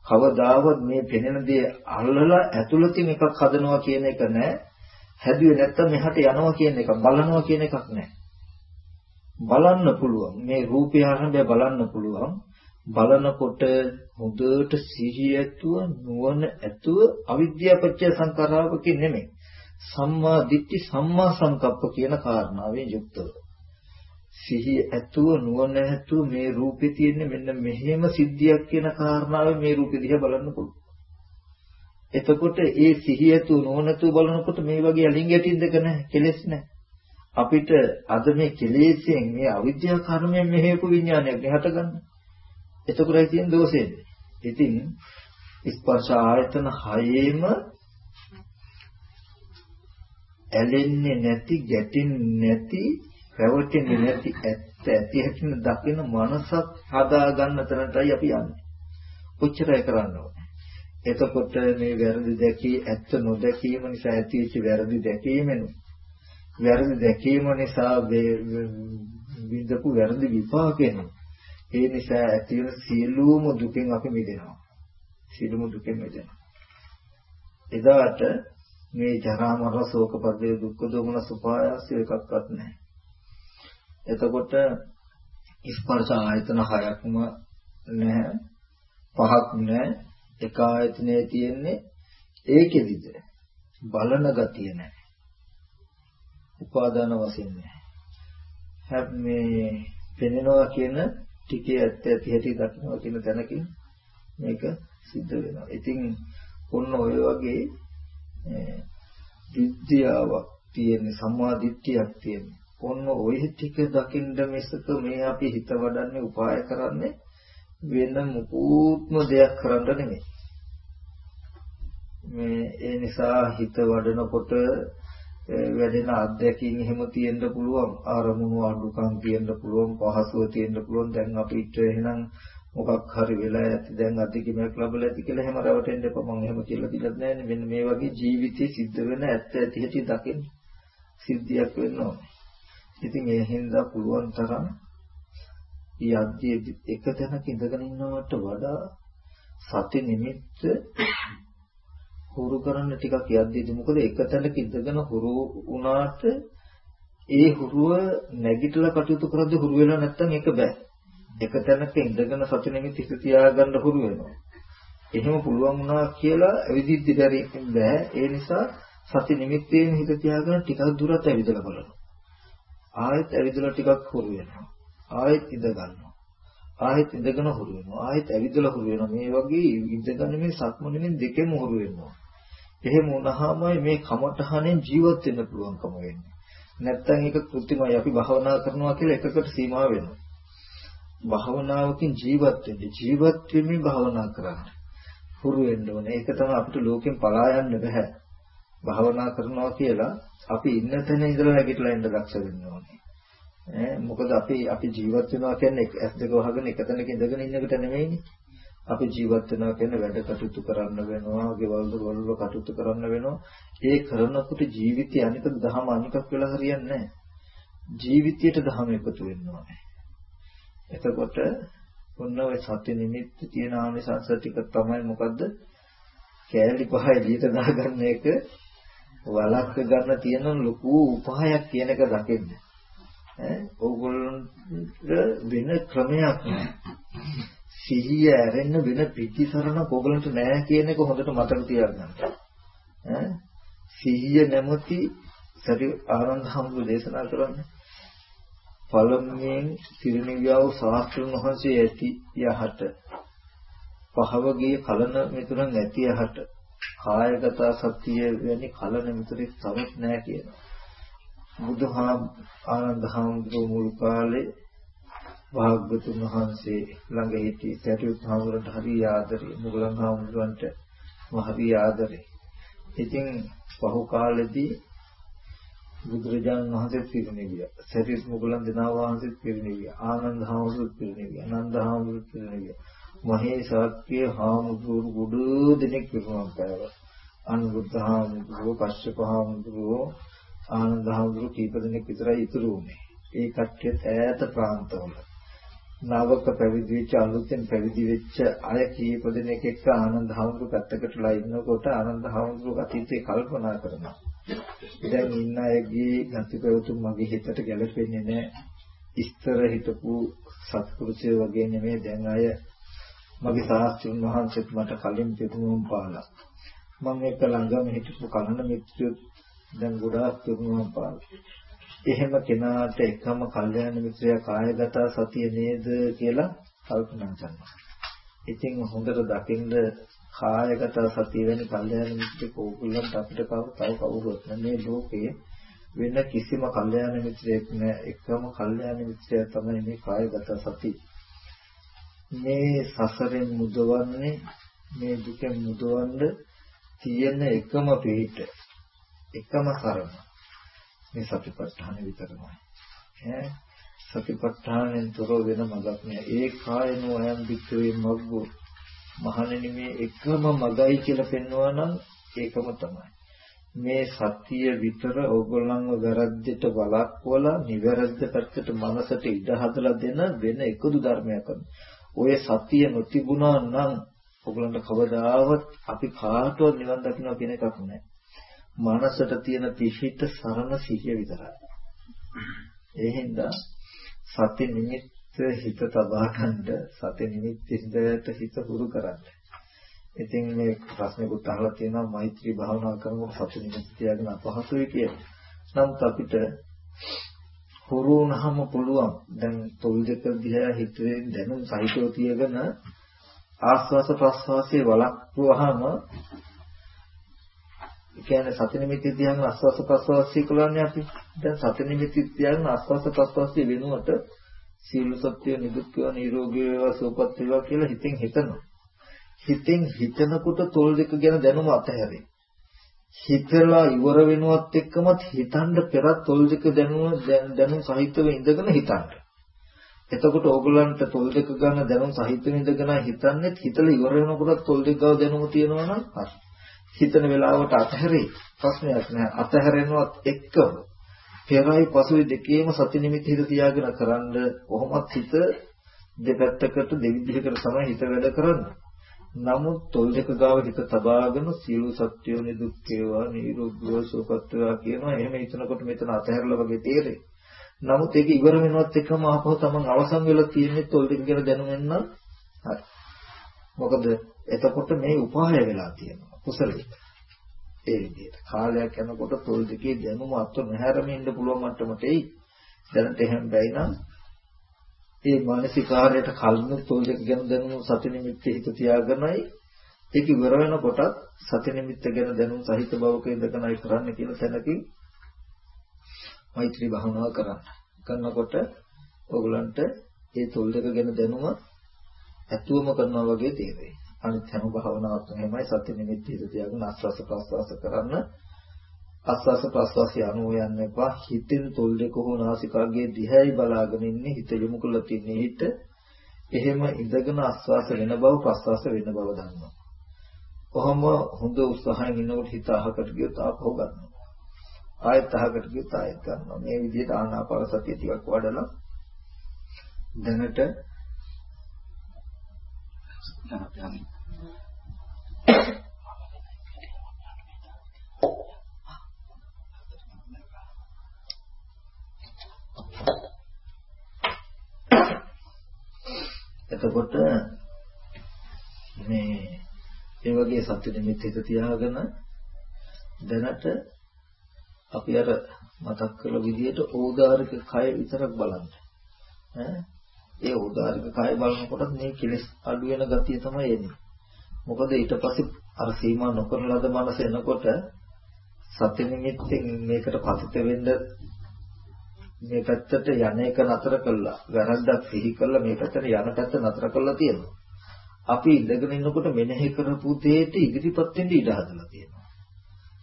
කවදාවත් මේ පෙනෙන දේ අල්ලලා ඇතුළතින් එකක් හදනවා කියන එක නෑ. හැදුවේ නැත්තම් මෙහාට යනවා කියන එක බලනවා කියන එකක් නෑ. බලන්න පුළුවන් මේ රූපය හරියට බලන්න පුළුවන් බලනකොට හොඳට සිහිය ඇතුව නුවණ ඇතුව අවිද්‍යාපච්චය සංකාරාවකින් නෙමෙයි. සම්මා දිට්ඨි සම්මා සංකප්ප කියන කාරණාවෙන් යුක්තව. සිහිය ඇතුව නුවණ ඇතුව මේ රූපේ තියෙන්නේ මෙන්න මෙහෙම සිද්ධියක් කියන කාරණාවෙන් මේ රූපෙ දිහා බලන්න පුළුවන්. එතකොට ඒ සිහිය ඇතුව නුවණ ඇතුව බලනකොට මේ වගේ අලින් ගැටින් දෙක නැහැ කෙලෙස් නැහැ. අපිට අද මේ කෙලෙස්යෙන් මේ අවිද්‍යා කර්මයෙන් මෙහෙයපු විඥානයක් හට ගන්නවා එතකොටයි තියෙන දෝෂේ. ඉතින් ස්පර්ශ ආයතන හයේම ඇලෙන්නේ නැති, ගැටෙන්නේ නැති, රැවටෙන්නේ නැති ඇත්ත ඇති හැටින දකින මනසක් හදා ගන්න තැනටයි අපි යන්නේ. කොච්චරයි කරන්න ඕනේ. එතකොට මේ වැරදි දැකී ඇත්ත නොදැකීම නිසා ඇතිවෙච්ච වැරදි දැකීමෙනු වැරදි දැකීම නිසා විඳපු වැරදි විපාකෙනු ඒ නිසා ඇති වෙන සියලුම දුකෙන් අපි මිදෙනවා. සියලුම දුකෙන් මිදෙනවා. එදාට මේ ජරා මරණ ශෝක පරිදේ දුක්ඛ දෝමන සුපායස එකක්වත් නැහැ. එතකොට ස්පර්ශ ආයතන හයක්ම නැහැ. පහක් නැහැ. එක ආයතනයේ තියෙන්නේ ඒකෙදිද බලන ගතිය නැහැ. උපාදාන වශයෙන් නැහැ. හැබ මේ පෙනෙනවා කියන ටිකේ ඇත්ත ඇති හැටි දකින්නවා කියන තැනකින් මේක සිද්ධ වෙනවා. ඉතින් ඔන්න ඔය වගේ විද්‍යාවක් තියෙන සම්මා දිට්ඨියක් තියෙන. ඔන්න ඔය ටික දකින්න මිසක මේ අපි හිත වඩන්නේ උපාය කරන්නේ වෙන මුකුත්ම දෙයක් කරන්න නෙමෙයි. මේ ඒ නිසා හිත වඩනකොට වැඩෙන අත්දැකීම් එහෙම තියෙන්න පුළුවන් ආරමුණු අඩුකම් තියෙන්න පුළුවන් පහසුව තියෙන්න පුළුවන්. දැන් අපිට එහෙනම් මොකක් හරි වෙලා ඇති දැන් අධිකමක් ලැබලා ඇති කියලා එහෙම රවටෙන්න එපා. මම එහෙම කියලා දිලත් නැහැ මෙන්න මේ වගේ ජීවිතේ සිද්ධ වෙන ඇත්ත ඇති හැටි දකින්න සිද්ධියක් වෙන්න ඕනේ. ඉතින් ඒ හින්දා පුළුවන් තරම් යද්දී එක තැනක ඉඳගෙන ඉන්නවට වඩා සති නිමිත්ත හුරු කරන්න ටිකක් යද්දීද මොකද එක තැනක ඉඳගෙන හුරු වුණාට ඒ හුරුව නැගිටලා කටයුතු කරද්දී හුරු වෙලා නැත්තම් ඒක බෑ එක තැනක ඉඳගෙන සති නිමිති හිත තියාගන්න හුරු වෙනවා. එහෙම පුළුවන් වුණා කියලා ඇවිදිද්දි බැරි බෑ. ඒ නිසා සති නිමිත්තේම හිත තියාගෙන ටිකක් දුරට ඇවිදලා බලනවා. ආයෙත් ඇවිදලා ටිකක් හුරු වෙනවා. ආයෙත් ඉඳ ගන්නවා. ආයෙත් ඉඳගෙන හුරු වෙනවා. ආයෙත් ඇවිදලා හුරු වෙනවා. මේ වගේ ඉඳගෙන මේ සක්මනෙන් දෙකෙම හුරු වෙනවා. එහෙම වුණාමයි මේ කමඨහණෙන් ජීවත් වෙන්න පුළුවන්කම වෙන්නේ. නැත්තම් ඒක කෘත්‍රිමයි අපි භවනා කරනවා කියලා එකකට සීමා වෙනවා. භාවනාවකින් ජීවත් වෙන්න ජීවත් වෙමින් භාවනා කරන්න හුරු වෙන්න ඕනේ. ඒක තමයි අපිට ලෝකෙන් පලා යන්න බෑ. භාවනා කරනවා කියලා අපි ඉන්න තැන ඉඳලා නැගිටලා ඉන්න දක්ෂ වෙන්න ඕනේ. ඈ මොකද අපි අපි ජීවත් වෙනවා කියන්නේ ඇස් දෙක වහගෙන එක තැනක ඉඳගෙන ඉන්න එකට නෙමෙයිනේ. අපි ජීවත් වෙනවා කියන්නේ වැඩ කටයුතු කරන්න වෙනවා, ගෙවල් වල කටයුතු කරන්න වෙනවා. ඒ කරනකොට ජීවිතය අනික දහම අනිකක් වෙලා හරියන්නේ නැහැ. ජීවිතයට දහම එකතු වෙන්න ඕනේ. එතකොට ඔන්න ඔය සති නිමිත්ත තියෙන ආනිසංස ටික තමයි මොකද්ද? කෑලි පහ එළියට දාගන්න එක වලක්ක ගන්න තියෙන ලොකු උපායක් කියන එක දකින්න. ඈ ඕගොල්ලන්ට වෙන ක්‍රමයක් නෑ. සිහිය ඇරෙන්න වෙන පිටිසරණ ඕගොල්ලන්ට නෑ කියන එක හොඳට මතක තියාගන්න. ඈ සිහිය නැමැති සරි ආනන්ද හම්බු දේශනා කරන්නේ පළමුවෙන් පිරිනිවියව ශාස්ත්‍රඥ වහන්සේ ඇති යහට පහවගේ කලන මිතුරන් ඇති යහට කායගත සත්‍ය වැනි කලන මිතුරෙක් තවත් නැහැ කියනවා. බුදුහා ආනන්ද හාමුදුරුවෝ මුල් කාලේ භාග්‍යතුන් වහන්සේ ළඟ හිටි සරියුත් හාමුදුරන්ට හරි ආදරේ මුගලන් හාමුදුරන්ට හරි ආදරේ. ඉතින් පහු කාලෙදී බුදුරජාණන් වහන්සේ පිරිනිවිය. සරියුත් මුගලන් දෙනා වහන්සේ පිරිනිවිය. ආනන්ද හාමුදුරුවෝ පිරිනිවිය. ආනන්ද හාමුදුරුවෝ පිරිනිවිය. මහේ ශාක්‍ය හාමුදුරුවෝ බුදු දෙනෙක් පිරිනමන පෑවා. අනුරුද්ධ හාමුදුරුවෝ, පස්චප හාමුදුරුවෝ, ආනන්ද හාමුදුරුවෝ කීප දෙනෙක් විතරයි ඉතුරු වුණේ. ඒ කට්ටිය ඈත ප්‍රාන්තවල. නවක පැවිදි වෙච්ච අලුතෙන් පැවිදි වෙච්ච අය කීප දෙනෙක් එක්ක ආනන්ද හාමුදුරුවෝ පැත්තකටලා ඉන්නකොට ආනන්ද හාමුදුරුවෝ අතීතේ කල්පනා කරනවා. දැන් ඉන්න අයගේ ගති ප්‍රවතුන් මගේ හිතට ගැලපෙන්නේ නැහැ. ඉස්තර හිටපු සත්පුරුෂය වගේ නෙමෙයි දැන් අය මගේ සාස්ත්‍රුන් වහන්සේත් මට කලින් පිටුමුම් පාලා. මම එක ළඟම හිටපු කලන මිත්‍රයෝ දැන් ගොඩාක් පිටුමුම් පාලා. එහෙම කෙනාට එකම කල්යාණ මිත්‍රයා කායගත සතිය නේද කියලා කල්පනා කරනවා. ඉතින් හොඳට දකින්න කායගත සතිය වෙන කල්යාණ මිත්‍රෙක් ඕගොල්ලන්ට අපිට කව තව කවුරුත් මේ ලෝකේ වෙන කිසිම කල්යාණ මිත්‍රයෙක් නෑ එකම කල්යාණ මිත්‍රය තමයි මේ කායගත සති මේ සසරෙන් මුදවන්නේ මේ දුකෙන් මුදවන්න තියෙන එකම පිට එකම සරණ. මේ සතිපට්ඨාන විතරමයි ඈ සතිපට්ඨානෙන් තොර වෙන මඟක් නෑ ඒ කායනෝ අයම් වික්‍රේ මග්ගෝ මහණෙනි මේ එකම මගයි කියලා පෙන්වනවා නම් ඒකම තමයි. මේ සත්‍ය විතර ඕගොල්ලන්ව වැරද්දට වළක්වලා නිවැරද්ද පැත්තට මනසට ඉඩ හදලා දෙන වෙන එකදු ධර්මයක් ඔය සත්‍ය නොතිබුණා නම් ඕගොල්ලන්ට කවදාවත් අපි කාටවත් නිවන් දකින්න කියන එකක් නැහැ. මනසට තියෙන පිහිට සරණ සිහිය විතරයි. ඒ හින්දා සත්‍ය නිමිත්ත හිත තබා ගන්න සති නිමිත්ත හිතට හිත හුරු කරන්න. ඉතින් මේ ප්‍රශ්නෙකුත් අහලා තියෙනවා මෛත්‍රී භාවනා කරනකොට සතු නිමිති තියාගෙන අපහසුයි කියලා. නමුත් අපිට හුරු වුණාම පුළුවන්. දැන් තොල් දෙක දිහා හිතේ දැනුම් සහිතව තියගෙන ආස්වාස ප්‍රස්වාසයේ වළක්වුවාම කියන්නේ සති නිමිති තියන ආස්වාස ප්‍රස්වාසය කළානේ අපි. දැන් සති නිමිති තියන ආස්වාස ප්‍රස්වාසය වෙනුවට සීල සත්‍ය නිදුක්ඛ නිරෝගී වේවා සුවපත් වේවා කියලා හිතෙන් හිතනවා. හිතෙන් හිතනකොට තොල් දෙක ගැන දැනුම අතහැරේ. හිතලා ඉවර වෙනවත් එක්කමත් හිතන්න පෙරත් තොල් දෙක දැනුම දැනුම් සහිතව ඉඳගෙන හිතන්න. එතකොට ඕගොල්ලන්ට තොල් දෙක ගන්න දැනුම් සහිතව ඉඳගෙන හිතන්නේ හිතලා ඉවර වෙනකොට තොල් දෙක ගාව දැනුම තියෙනවා නම් හරි. හිතන වෙලාවට අතහැරේ ප්‍රශ්නයක් නෑ. අතහැරෙනවත් එක්කම පෙරයි පසුයි දෙකේම සති නිමිති හිත තියාගෙන කරන්ඩ කොහොමත් හිත දෙපැත්තකට දෙවිධයකට තමයි හිත වැඩ කරන්නේ. නමුත් තොල් දෙක ගාව හිත තබාගෙන සියලු සත්‍යෝ නිදුක්ඛේවා නිරෝගීව සුවපත් වේවා කියනවා. එහෙම හිතනකොට මෙතන අතහැරලා වගේ තේරෙයි. නමුත් ඒක ඉවර වෙනවත් එකම ආපහු තමන් අවසන් වෙලා තියෙන්නේ තොල් දෙක ගැන දැනුමෙන් නම් හරි. මොකද එතකොට මේ උපාය වෙලා තියෙනවා කුසලයේ. ඒ විදිහට කාලයක් යනකොට තොල් දෙකේ දැනුම අත්ව නැහැරම ඉන්න පුළුවන් මට්ටමට එයි. දැනට එහෙම බැයි නම් ඒ මානසිකාරයට කලින් තොල් දෙක ගැන දැනුම සති නිමිත්ත හිත තියාගෙනයි ඒක ඉවර වෙනකොට සති නිමිත්ත ගැන දැනුම් සහිත බවක ඉඳගෙනයි කරන්න කියලා තැනකින් මෛත්‍රී භාවනාව කරන්න. කරනකොට ඕගලන්ට ඒ තොල් දෙක ගැන දැනුම ඇතුවම කරනවා වගේ තේරෙයි. අනිත් හැම භාවනාවක් එහෙමයි සති නිමිති හිත තියාගෙන ආස්වාස ප්‍රස්වාස කරන්න. ආස්වාස ප්‍රස්වාසය අනුව යන්න එපා. හිතෙන් තොල් දෙක හෝ නාසිකාගයේ දිහායි බලාගෙන ඉන්නේ. හිත යොමු කරලා තින්නේ හිත. එහෙම ඉඳගෙන ආස්වාස වෙන බව ප්‍රස්වාස වෙන බව දන්නවා. කොහොම හොඳ උත්සාහයෙන් ඉන්නකොට හිත අහකට ගියොත් ආපහු ගන්නවා. ආයෙත් අහකට ගියොත් ආයෙත් ගන්නවා. මේ විදිහට ආනාපාන සතිය ටිකක් වඩලා දැනට දැනට එතකොට මේ ඒ වගේ සත්‍ය නිමිති හිත තියාගෙන දැනට අපි අර මතක් කළ විදිහට ඕදාරික කය විතරක් බලන්න. ඈ ඒ ඕදාරික කය බලනකොට මේ කෙලෙස් අඩු වෙන ගතිය තමයි එන්නේ. මොකද ඊට පස්සේ අර සීමා නොකරන ලද මනස එනකොට සත්‍ය නිමිත්තෙන් මේකට පතිත වෙන්න මේ පැත්තට යන එක නතර කළා. වැරද්දක් සිහි කළා මේ පැත්තට යන පැත්ත නතර කළා තියෙනවා. අපි ඉඳගෙන ඉන්නකොට මෙනෙහි කරපු දෙයට ඉදිරිපත් වෙන්න ඉඩ හදලා තියෙනවා.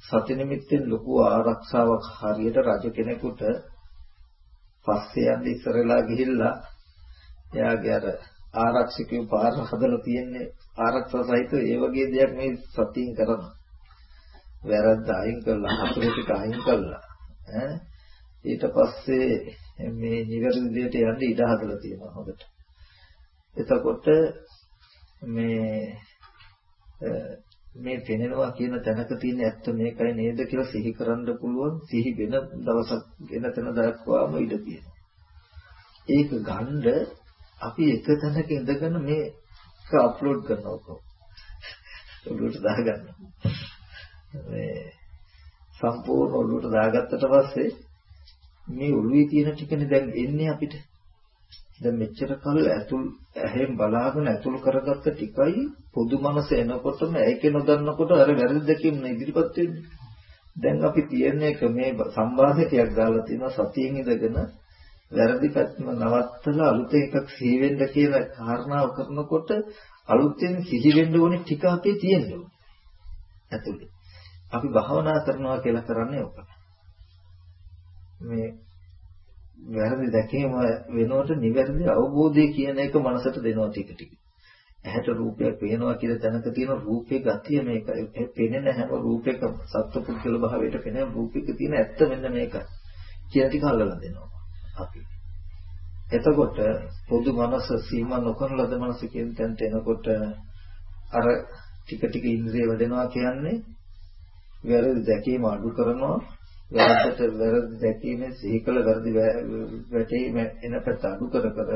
සති නිමිත්තෙන් ලොකු ආරක්ෂාවක් හරියට රජ කෙනෙකුට පස්සේ යන්න ඉස්සරලා ගිහිල්ලා එයාගේ අර ආරක්ෂකයෝ පාර හදලා තියෙන්නේ ආරක්ෂා සහිත ඒ වගේ දෙයක් මේ සතියින් කරනවා. වැරද්ද අයින් කළා හතුරු ටික අයින් කළා. ඈ ඊට පස්සේ මේ නිවැරදි දෙයට යන්න ඉඩ හදලා තියෙනවා හොඳට. එතකොට මේ මේ පෙනෙනවා කියන තැනක තියෙන ඇත්ත මේකයි නේද කියලා සිහි කරන්න පුළුවන් සිහි වෙන දවසක් වෙන තැන දක්වාම ඉඩ තියෙනවා. ඒක ගන්න අපි එක තැනක ඉඳගෙන මේක අප්ලෝඩ් කරනවා ඔළුවට දාගන්න. මේ සම්පූර්ණ ඔළුවට දාගත්තට පස්සේ මේ ඔළුවේ තියෙන ටිකනේ දැන් එන්නේ අපිට. දැන් මෙච්චර කල් ඇතුල් ඇහෙන් බලාගෙන ඇතුල් කරගත්ත ටිකයි පොදු මනස එනකොටම ඒකේ නොදන්නකොට අර වැරදි දෙකින් ඉදිරිපත් වෙන්නේ. දැන් අපි තියෙන එක මේ සම්බාධකයක් දාලා තියෙනවා සතියෙන් ඉඳගෙන වැරදි පැත්තම නවත්තලා අලුතෙන් එකක් සිහි වෙන්න කියලා කාරණාව කරනකොට අලුතෙන් සිහි වෙන්න ඕනේ ටික අපේ තියෙනවා. ඇතුලේ. අපි භාවනා කරනවා කියලා කරන්නේ ඔක. මේ වැරදි දැකීම වෙනකොට නිවැරදි අවබෝධය කියන එක මනසට දෙනවා ටික ටික. ඇහැට රූපයක් පේනවා කියලා දැනක තියෙන රූපේ ගතිය මේකයි. පෙනෙන හැම රූපයක සත්පුද්ගල භාවයට පෙනෙන රූපයක තියෙන ඇත්ත මෙන්න මේකයි. කියන ටික අල්ලලා දෙනවා අපි. එතකොට පොදු මනස සීමා නොකරන ලද මනස කියන තැනට එනකොට අර ටික ටික ඉන්ද්‍රිය වැඩෙනවා කියන්නේ වැරදි දැකීම අඩු කරනවා වැරද්දට වැරදි දැකීමෙන් සිහි කළ වැරදි වැටීම එන පැත්ත අඩු කර කර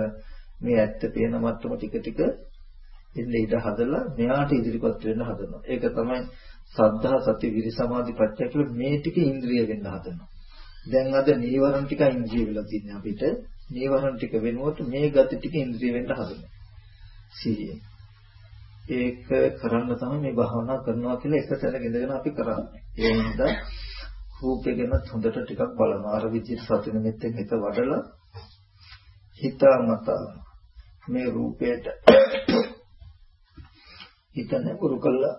මේ ඇත්ත පේන මට්ටම ටික ටික ඉන්නේ ඊට හදලා මෙයාට ඉදිරිපත් වෙන්න හදනවා. ඒක තමයි සද්ධා සති විරි සමාධි ප්‍රත්‍ය කියලා මේ ටික ඉන්ද්‍රිය වෙන්න හදනවා. දැන් අද නීවරණ ටික ඉන්ද්‍රිය වෙලා තියෙන අපිට නීවරණ ටික වෙනුවට මේ ගති ටික ඉන්ද්‍රිය වෙන්න හදනවා. සීයේ. ඒක කරන්න තමයි මේ භාවනා කරනවා කියලා එක තැනක ඉඳගෙන අපි කරන්නේ. ඒ නිසා රූපේ ගැන හොඳට ටිකක් බලනවා. අර විදිහට සති නිමිත්තෙන් හිත වඩලා හිතාමතා මේ රූපේට හිත නැඹුරු කළා.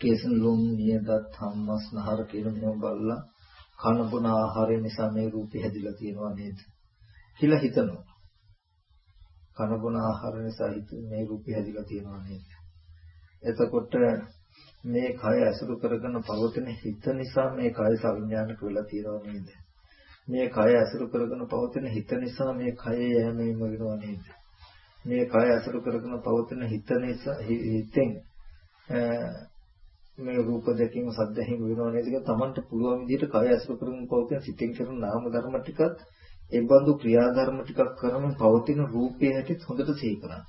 කේසන් ලොම් නියදත් හම්මස් නහර කියන මේව බලලා කන බොන ආහාරය නිසා මේ රූපේ හැදිලා තියෙනවා නේද? කියලා හිතනවා. කන බොන ආහාර නිසා හිත මේ රූපේ හැදිලා තියෙනවා නේද? එතකොට මේ කය ඇසුරු කරගෙන පවතින හිත නිසා මේ කය සංඥානික වෙලා තියෙනවා නේද මේ කය ඇසුරු කරගෙන පවතින හිත නිසා මේ කය යෑමීම වෙනවා නේද මේ කය අසුර කරගෙන පවතින හිත නිසා හිතෙන් මේ රූප දැකීම සද්ද ඇහිම වෙනව නේද කියලා Tamanට පුළුවන් විදිහට කය අසුර කරගෙන පවතින සිතෙන් කරන නාම ධර්ම ටිකත් ඒ බඳු ක්‍රියාධර්ම ටිකක් කරමින් පවතින රූපයේ හැටිත් හොඳට සිහි කරන්න.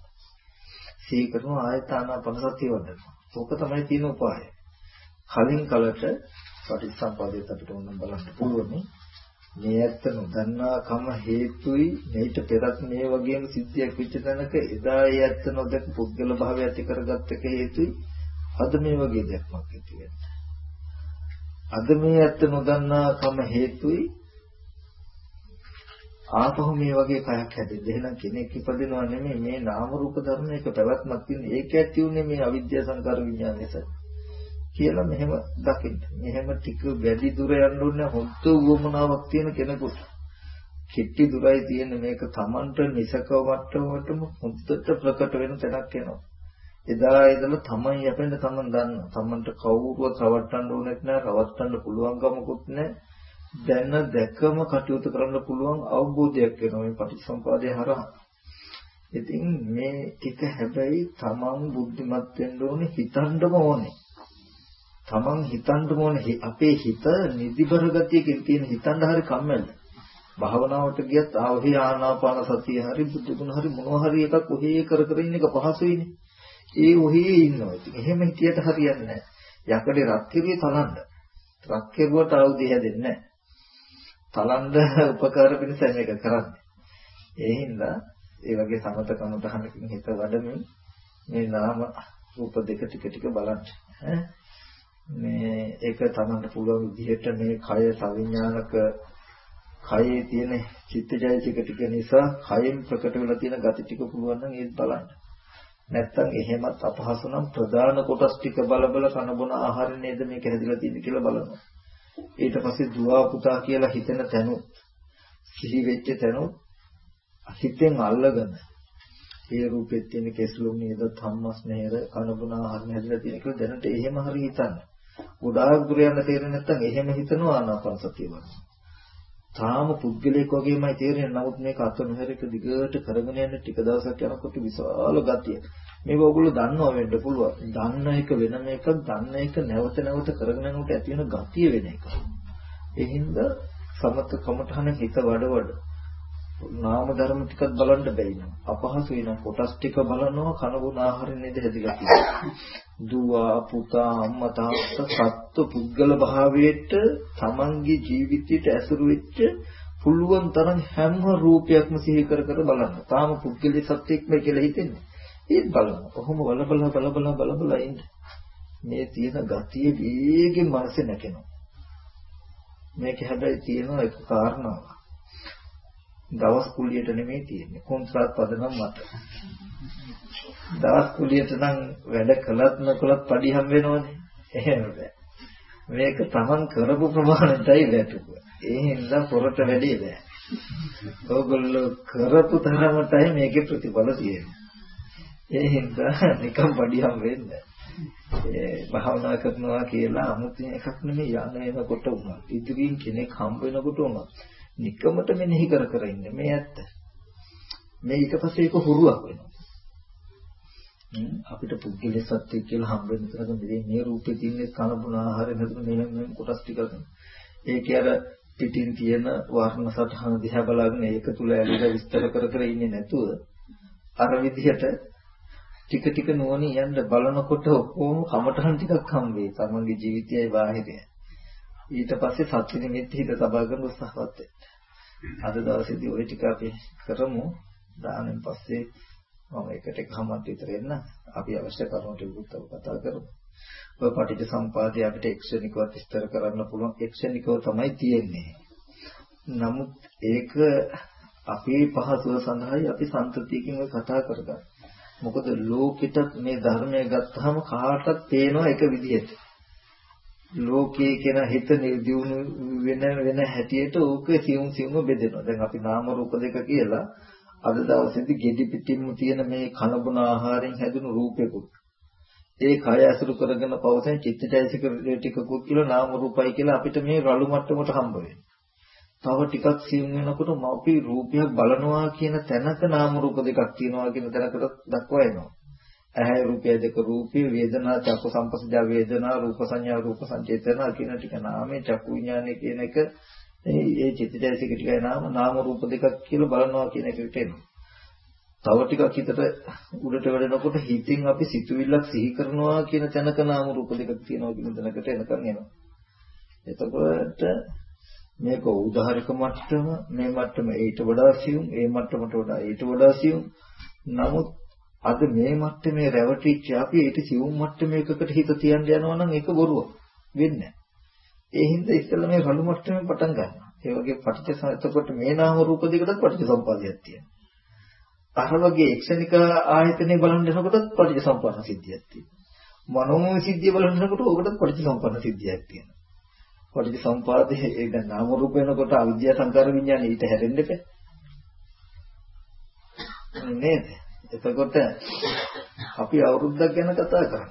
සිහි කරන ආයතන පනසතිය වඩනවා. ඕක තමයි තියෙන උපාය. කලින් කලට පටිච්චසම්පාදයට අපිට ඕනම් බලන්න පුළුවන්. මේ ඇත්ත නොදන්නාකම හේතුයි මේට පෙරත් මේ වගේම සිද්ධියක් වෙච්ච තැනක එදා ඒ ඇත්ත නොදක පුද්ගල භාවය ඇති කරගත්ත එක හේතුයි අද මේ වගේ දෙයක්මක් ඇති වෙන්නේ. අද මේ ඇත්ත නොදන්නාකම හේතුයි ආපහු මේ වගේ කයක් හැදෙන්න. එහෙනම් කෙනෙක් ඉපදිනවා නෙමෙයි මේ නාම රූප ධර්ම එක පැවැත්මක් තියෙන. ඒක ඇති උනේ මේ අවිද්‍යා සංකාර විඥාන නිසා. කියලා මෙහෙම දකින්න. මෙහෙම ටික වැඩි දුර යන්න ඕනේ හොද්ද උවමනාවක් තියෙන කෙනෙකුට. කිට්ටි දුරයි තියෙන මේක Tamanට නිසකව වට්ටවටම හොද්දට ප්‍රකට වෙන තැනක් එනවා. එදා ඉඳලා Taman යපෙන්න Taman දන්නවා. Tamanට කවුරුවත් රවට්ටන්න ඕනෙත් නෑ, රවට්ටන්න පුළුවන්කමකුත් නෑ. දැන දැකම කටයුතු කරන්න පුළුවන් අවබෝධයක් වෙනවා මේ පටිච්චසමුපාදය හරහා. ඉතින් මේ ටික හැබැයි Taman බුද්ධිමත් වෙන්න ඕනේ හිතන්නම ඕනේ. තමන් හිතන්න ඕනේ අපේ හිත නිදිබර ගතියකින් තියෙන හිතන්න හරි කම්මැලි. භාවනාවට ගියත් ආවහි ආනාපාන සතිය හරි බුදු ගුණ හරි මොනවා හරි එකක් ඔහේ කර කර ඉන්න එක පහසුයිනේ. ඒ ඔහේ ඉන්නවා. ඉතින් එහෙම හිතියට හරියන්නේ නැහැ. යකඩේ රත් කිරුවේ තලන්න. රත් කෙරුවට ආවුදී හැදෙන්නේ නැහැ. තලන්න උපකාර පිණිස මේක කරන්නේ. ඒ හින්දා ඒ වගේ සමතකම තහනකින් හිත වඩමින් මේ නාම රූප දෙක ටික ටික බලන්න. ඈ මේ ඒක තමන්ට පුළුවන් විදිහට මේ කය සවිඥානික කයේ තියෙන චිත්තජයතික ටික නිසා කයෙන් ප්‍රකට වෙලා තියෙන gati ටික පුළුවන් නම් ඒත් බලන්න. නැත්තම් එහෙමත් අපහසු නම් ප්‍රධාන කොටස් ටික බල බල කන බොන ආහාර නේද මේක හැදිලා තියෙන්නේ කියලා බලනවා. ඊට පස්සේ දුවා පුතා කියලා හිතෙන තැනුත් සිහි වෙච්ච තැනුත් හිතෙන් අල්ලගෙන ඒ රූපෙත් තියෙන කෙස්ලොම් නේද ධම්මස් නේද කන බොන ආහාර හැදිලා තියෙන කියලා දැනට එහෙම හරි හිතන්නේ. ගොඩාක් දුර යන තේරෙන්නේ නැත්නම් එහෙම හිතනවා ආනාපාන සතිය වගේ. තාම පුද්ගලයෙක් වගේමයි තේරෙන්නේ. නමුත් මේක අත නොහැරෙක දිගට කරගෙන යන ටික දවසක් යනකොට විශාල ගතිය. මේක ඔයගොල්ලෝ දන්නවා වෙන්න පුළුවන්. දන්න එක වෙනම එකක්, දන්න එක නැවත නැවත කරගෙන යනකොට ඇති වෙන ගතිය වෙන එකක්. ඒ හින්දා සමත කමඨහන හිත වඩ වඩ නාම ධර්ම ටිකක් බලන්න බැරි නම් අපහසු වෙන කොටස් ටික බලනවා කනබුන ආහාර නේද හැදිලා තියෙන්නේ. දුව පුතා අම්මා තාත්තා සත්ත්ව පුද්ගල භාවයට තමන්ගේ ජීවිතයට ඇසුරු වෙච්ච පුළුවන් තරම් හැම රූපයක්ම සිහි කර කර බලන්න. තාම පුද්ගලයේ සත්‍යයක්ම කියලා හිතෙන්නේ. ඒත් බලන්න. කොහොම බල බල බල බල බල බල ඉන්න. මේ තියෙන ගතිය වේගෙන් මනසේ නැකෙනවා. මේක හැබැයි තියෙන එක කාරණාවක්. දවස් කුලියට නෙමෙයි තියෙන්නේ. කොන්ත්‍රාත් පදනම් මත. දවස් කුලියට නම් වැඩ කළත් නොකළත් පඩි හම් වෙනවනේ. එහෙම බෑ. මේක Taman කරපු ප්‍රමාණයටයි වැටුපුව. ඒ හින්දා පොරට වැඩි බෑ. ඕගොල්ලෝ කරපු තරමටයි මේකේ ප්‍රතිඵල තියෙන්නේ. ඒ හින්දා නිකම් පඩි හම් වෙන්නේ ඒ භාවනා කරනවා කියලා 아무තේ එකක් නෙමෙයි යන එනකොට උනා. ඉදිරියෙන් කෙනෙක් හම්බ වෙනකොට උනා. නිකමට මෙනෙහි කර කර ඉන්න මේ ඇත්ත. මේ ඊට පස්සේ ඒක හුරුවක් වෙනවා. අපිට පුද්ගල සත්‍ය කියලා හම්බ වෙන තරක මේ මේ රූපේ තියෙන කනබුන ආහාරය නේද මේ මේ කොටස් ටිකක්. ඒකේ අර පිටින් තියෙන වර්ණ සටහන දිහා බලාගෙන ඒක තුල ඇලිලා විස්තර කර කර ඉන්නේ නැතුව අර විදිහට ටික ටික නුවණින් යන්න බලනකොට ඔක්කොම කමටහන් ටිකක් හම්බෙයි. තමන්ගේ ජීවිතයයි බාහිරය. ඊට පස්සේ සත්‍ය නිමිති හිත තබා ගන්න උත්සාහවත් වෙන්න. අද දවසේදී ওই ටික අපි කරමු. දානෙන් පස්සේ මම එකට එකමාරට විතර එන්න. අපි අවශ්‍ය කරුණු ටිකක් කතා කරමු. ඔය පටිච්ච සම්පාදේ අපිට එක්ෂණිකව විස්තර කරන්න පුළුවන්. එක්ෂණිකව තමයි තියෙන්නේ. නමුත් ඒක අපේ පහසුව සඳහායි අපි සම්තතියකින් ඔය කතා කරගන්නේ. මොකද ලෝකෙට මේ ධර්මය ගත්තාම කාටත් පේනවා එක විදිහට. ලෝකයේ කියන හිත නිදියුණු වෙන වෙන හැටියට ඕක සියුම් සියුම් බෙදෙනවා. දැන් අපි නාම රූප දෙක කියලා අද දවසේදී ගෙඩි පිටින්ම තියෙන මේ කනබුන ආහාරයෙන් හැදුණු රූපෙකුත් ඒ කය අසුරු කරගෙන පවසන චිත්තචෛසික ටිකකුත් කියලා නාම රූපයි කියලා අපිට මේ රළු මට්ටමට හම්බ වෙනවා. තව ටිකක් සියුම් වෙනකොට අපි රූපයක් බලනවා කියන තැනක නාම රූප දෙකක් තියෙනවා කියන තැනකට දක්වා එනවා. ඇහැ රූපය දෙක රූපී වේදනා චක්ක සංපස්සජා වේදනා රූප සංඥා රූප සංචේතන කියන ටික නාමයේ චක්කු විඥානය කියන එක ඒ චිත්තචෛතසික ටිකයි නාම නාම රූප දෙකක් කියලා බලනවා කියන එකට එනවා. තව ටිකක් හිතට උඩට වැඩෙනකොට හිතින් අපි සිතුවිල්ලක් සිහි කරනවා කියන තැනක නාම රූප දෙකක් තියෙනවා කියන තැනකට එනකන් එනවා. එතකොට මේක උදාහරක මට්ටම මේ මට්ටම ඊට වඩා සියුම් ඒ මට්ටමට වඩා ඊට වඩා සියුම්. නමුත් අද මේ මට්ටමේ රැවටිච්ච අපි ඊට සියුම් මට්ටමයකට හිත තියන්න යනවා නම් ඒක බොරුවක්. වෙන්නේ ඒ හින්දා ඉස්සෙල්ලා මේ රළු මට්ටමෙන් පටන් ගන්නවා. ඒ වගේ පටිච්ච එතකොට මේ නාම රූප දෙකටත් පටිච්ච සම්පදායක් තියෙනවා. අර වගේ එක්ෂණික ආයතනේ බලන්න යනකොටත් පටිච්ච සම්පන්න සිද්ධියක් තියෙනවා. මනෝමය සිද්ධිය බලන්න යනකොට ඕකටත් පටිච්ච සම්පන්න සිද්ධියක් තියෙනවා. පටිච්ච සම්පාදේ ඒ දැන් නාම රූප වෙනකොට අවිද්‍යා සංකාර විඥානේ ඊට හැරෙන්න එපා. නේද? එතකොට අපි අවුරුද්දක් ගැන කතා කරනවා.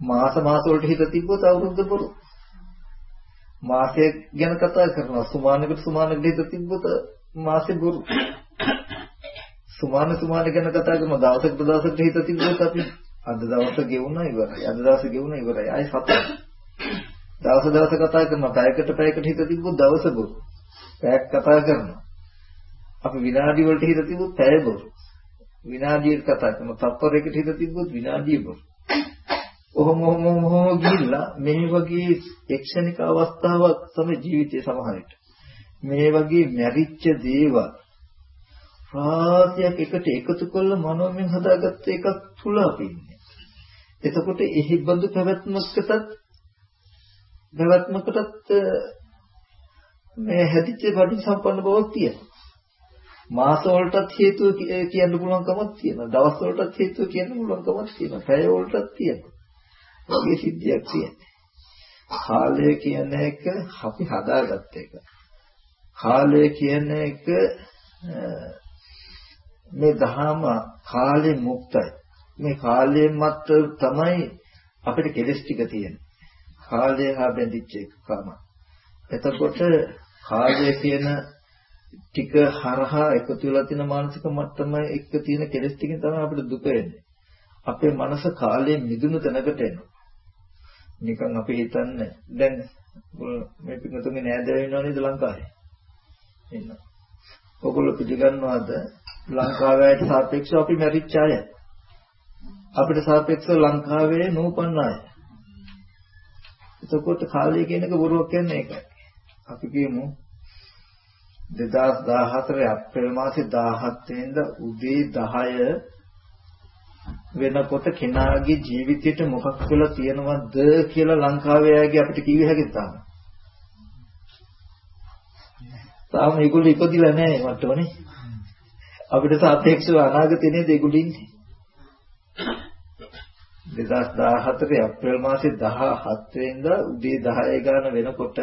මාස මාස වලට හිත තිබ්බොත් අවුරුද්ද බොරු. මාසයක් ගැන කතා කරනවා. සුමානකට සුමානකට හිත තිබ්බොත් මාසෙ බොරු. සුමාන සුමාන ගැන කතා කරනවා. දවසකට දවසකට හිත තිබ්බොත් අපි අද දවස ගෙවුණා ඉවරයි. අද දවස ගෙවුණා ඉවරයි. ආයි සතර. දවස දවස කතා කරනවා. පැයකට පැයකට හිත තිබ්බොත් දවස බොරු. පැයක් කතා කරනවා. අපි විනාඩි වලට හිත තිබ්බොත් පැය බොරු. විනාඩියකට කතා කරනවා. තප්පරයකට හිත තිබ්බොත් විනාඩිය බොරු. ඔහොම ඔහොම ඔහොම ගිහිල්ලා මේ වගේ එක්ෂණික අවස්ථාවක් තමයි ජීවිතයේ සමහරට. මේ වගේ මැරිච්ච දේවල් රාශියක් එකට එකතු කරලා මනෝමයෙන් හදාගත්ත එකක් තුල අපි ඉන්නේ. එතකොට එහි බඳු පැවැත්මකටත් පැවැත්මකටත් මේ හැදිච්ච පරිසම්පන්න බවක් තියෙනවා. මාස වලටත් හේතුව කියන්න පුළුවන් කමක් තියෙනවා. දවස් වලටත් හේතුව කියන්න පුළුවන් කමක් තියෙනවා. පැය වලටත් තියෙනවා. වගේ සිද්ධියක් තියෙනවා. කාලය කියන එක අපි හදාගත්ත එක. කාලය කියන එක මේ දහම කාලේ මුක්තයි. මේ කාලයෙන් මත තමයි අපිට කෙලස් ටික තියෙන්නේ. කාලය හා බැඳිච්ච එකම. එතකොට කාලය කියන ටික හරහා එකතු වෙලා තියෙන මානසික මට්ටම එක්ක තියෙන කෙලස් ටිකෙන් තමයි අපිට දුක එන්නේ. අපේ මනස කාලයෙන් මිදුණු තැනකට එනවා. නිකන් අපි හිතන්නේ දැන් මේ පිටුතුන්ගේ නෑදෑයෝ ඉන්නව නේද ලංකාවේ? ඉන්නවා. ඔගොල්ලෝ පිළිගන්නවද ලංකාවේට සාපේක්ෂව අපි මැරිච්ච අය? අපිට සාපේක්ෂව ලංකාවේ නූපන්න අය. එතකොට කාලය කියන එක බොරුවක් කියන්නේ ඒකයි. අපි කියමු 2014 අප්‍රේල් මාසේ 17 වෙනිදා උදේ 10 වෙනකොට කෙනාගේ ජීවිතයට මොකක් වෙලා තියෙනවද කියලා ලංකාවේ අයගේ අපිට කිව්ව හැකිද තාම? තාම ඒගොල්ලෝ ඉපදිලා නැහැ මට්ටමනේ. අපිට සාපේක්ෂව අනාගතේ නේද ඒගොල්ලෝ ඉන්නේ. 2014 අප්‍රේල් මාසේ 17 වෙනිදා උදේ 10 ගාන වෙනකොට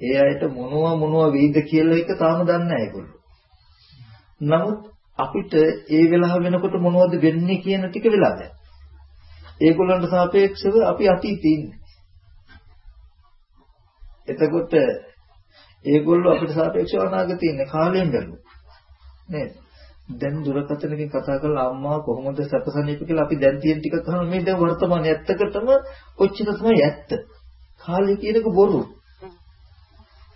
ඒ අයට මොනවා මොනවා වෙයිද කියලා එක තාම දන්නේ නැහැ ඒගොල්ලෝ. නමුත් අපිට ඒ වෙලාව වෙනකොට මොනවද වෙන්නේ කියන ටික වෙලා දැන්. ඒගොල්ලන්ට සාපේක්ෂව අපි අතීතේ ඉන්නේ. එතකොට ඒගොල්ලෝ අපිට සාපේක්ෂව අනාගතේ ඉන්නේ කාලයෙන් බැලුවා. නේද? දැන් දුරකථනකින් කතා කරලා අම්මා කොහොමද සැපසනීප කියලා අපි දැන් තියෙන ටික කරන මේ දැන් වර්තමානයේ ඇත්තකටම ඔච්චර තමයි ඇත්ත. කාලය කියනක බොරු.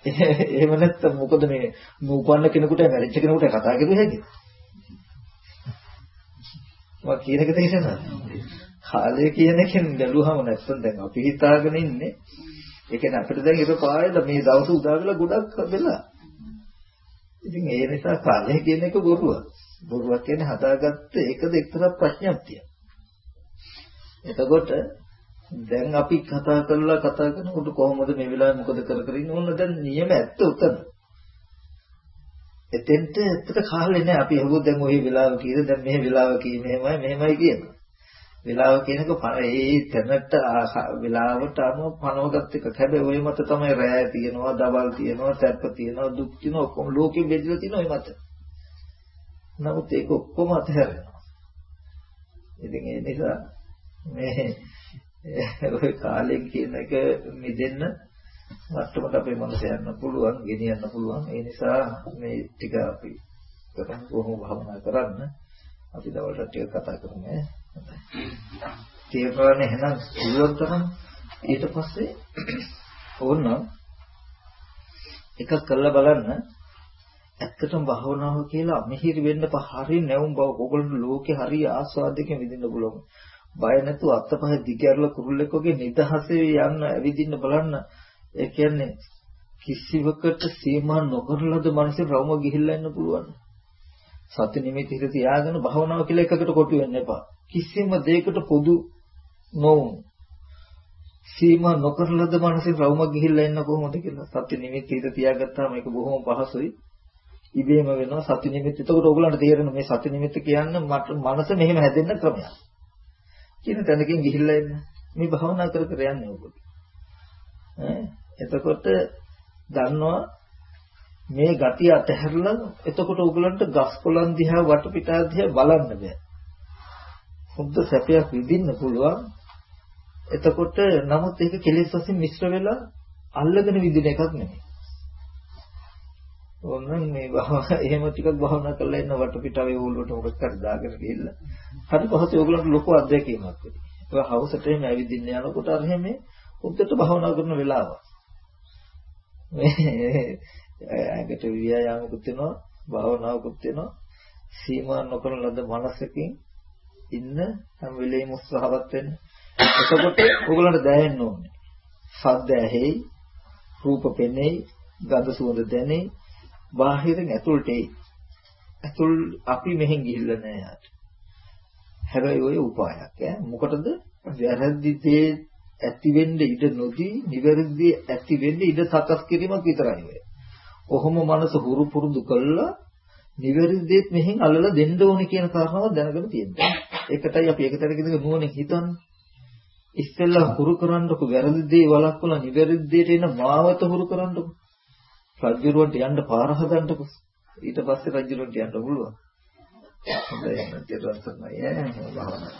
එහෙම නැත්නම් මොකද මේ උපන්න කෙනෙකුට මැරිච්ච කෙනෙකුට කතා කරුවේ හැකි? මම කියන එක තේරෙනවද? කාලය කියන එකෙන් බැලුවම නැත්නම් දැන් අපි හිතාගෙන ඉන්නේ ඒ කියන්නේ අපිට දැන් ඒක පායලා මේ දවස් උදා වෙලා ගොඩක් වෙලා. ඉතින් ඒ නිසා කාලය කියන එක බොරුවක්. බොරුවක් කියන්නේ හදාගත්ත ඒකද එක්තරා ප්‍රඥප්තියක්. එතකොට දැන් අපි කතා කරලා කතා කරනකොට කොහොමද මේ වෙලාවේ මොකද කර කර ඉන්නේ ඕන දැන් නියම ඇත්ත උතන. එතෙන්ට ඇත්තට කාලේ නැහැ අපි හවුවොත් දැන් ওই වෙලාව කීයද දැන් මේ වෙලාව කී මෙහෙමයි මෙහෙමයි කියනවා. වෙලාව කියනක ඒ තැනට වෙලාවට අනුව පනවගත් එක. හැබැයි ওই මත තමයි රැය තියෙනවා, දවල් තියෙනවා, සැප තියෙනවා, දුක් තියෙනවා ඔක්කොම ලෝකෙ බෙදලා තියෙනවා ওই මත. නමුත් ඒක ඔක්කොම අතහැරෙනවා. ඉතින් ඒ නිසා මේ ওই කාලෙන් කියන එක මිදෙන්න මට්ටමට අපේ මනස යන්න පුළුවන්, ගෙනියන්න පුළුවන්. ඒ නිසා මේ ටික අපි කරමු කොහොම භවනා කරන්න. අපි දවල්ට ටික කතා කරමු ඈ. තේරෙන්නේ එහෙනම් පුළුවන් තරම් ඊට පස්සේ ඕනනම් එකක් කරලා බලන්න ඇත්තටම භවනාව කියලා මිහිරි වෙන්න හරි නැවුම් බව ඕගොල්ලෝ ලෝකේ හරි ආස්වාදයෙන් විඳින්න පුළුවන්. බය නැතුව අත්පහ දිගහැරලා කුරුල්ලෙක් වගේ නිදහසේ යන්න ඇවිදින්න බලන්න. ඒ කියන්නේ කිසිවකට සීමා නොකරලද මනසේ රවුම ගිහිල්ලා ඉන්න පුළුවන්. සති නිමිති හිත තියාගෙන භවනාව කියලා එකකට කොටු වෙන්න එපා. කිසිම දෙයකට පොදු නොවුන් සීමා නොකරලද මනසේ රවුම ගිහිල්ලා ඉන්න කොහොමද කියලා සති නිමිති හිත තියාගත්තාම ඒක බොහොම පහසුයි. ඉබේම වෙනවා සති නිමිති. එතකොට ඕගොල්ලන්ට තේරෙන මේ සති නිමිති කියන්නේ මට මනස මෙහෙම හැදෙන්න ක්‍රමයක්. කියන තැනකින් ගිහිල්ලා එන්න. මේ භවනා කර කර යන්නේ ඕගොල්ලෝ. ඈ එතකොට දන්නවා මේ ගතිය අතහැරලා එතකොට ඕගලන්ට ගස් කොළන් දිහා වටපිටා දිහා බලන්න බෑ. හොඳ සැපයක් විඳින්න පුළුවන්. එතකොට නමුත් ඒක කෙලෙස් වශයෙන් මිශ්‍ර වෙලා අල්ලගෙන විඳින එකක් නෙමෙයි. ඕනනම් මේ භාවනා එහෙම ටිකක් භාවනා කරලා ඉන්න වටපිටාවේ ඕලුවට මොකක් හරි දාගෙන ගිහිල්ලා හරි පහසු ඕගලන්ට ලොකු අත්දැකීමක් වෙයි. ඒක හවසට එහෙම ඇවිදින්න යනකොට අර එහෙම උද්දට භාවනා කරන වෙලාව. මේ ඇඟට ව්‍යායාමකුත් වෙනවා භාවනාවකුත් වෙනවා සීමා නොකරන ලද මනසකින් ඉන්න හැම වෙලෙම උත්සාහවත් වෙන්න. එතකොට ඕගලන්ට දැනෙන්න ඕනේ. ශබ්ද ඇහෙයි, රූප පෙනෙයි, ගඳ සුවඳ දැනෙයි, බාහිරින් ඇතුළට එයි. ඇතුල් අපි මෙහෙන් ගිහිල්ලා නෑ යාට. හැබැයි ওই උපායක් ඈ මොකටද? වැරදි දේ ඇති වෙන්න ඉඩ නොදී, නිවැරදි ඇති වෙන්න ඉඩ සකස් කිරීමක් විතරයි ඔය. කොහොම මනස හුරු පුරුදු කළා නිවැරදි දේත් මෙහෙන් අල්ලලා දෙන්න ඕනේ කියන කාරණාව දැනගෙන තියෙනවා. ඒකටයි අපි එක තැනක ඉඳගෙන නුවණින් හිතන්නේ. ඉස්සෙල්ලා හුරු කරන්නකො වැරදි දේ වළක්වලා නිවැරදි දේට එන මාවත හුරු කරන්නකො. රජුරවන්ට යන්න පාර හදන්නකො. ඊට පස්සේ රජුරවන්ට යන්න පුළුවන්. හොඳයි නේද? ඊට පස්සේ නෑ භාවනා.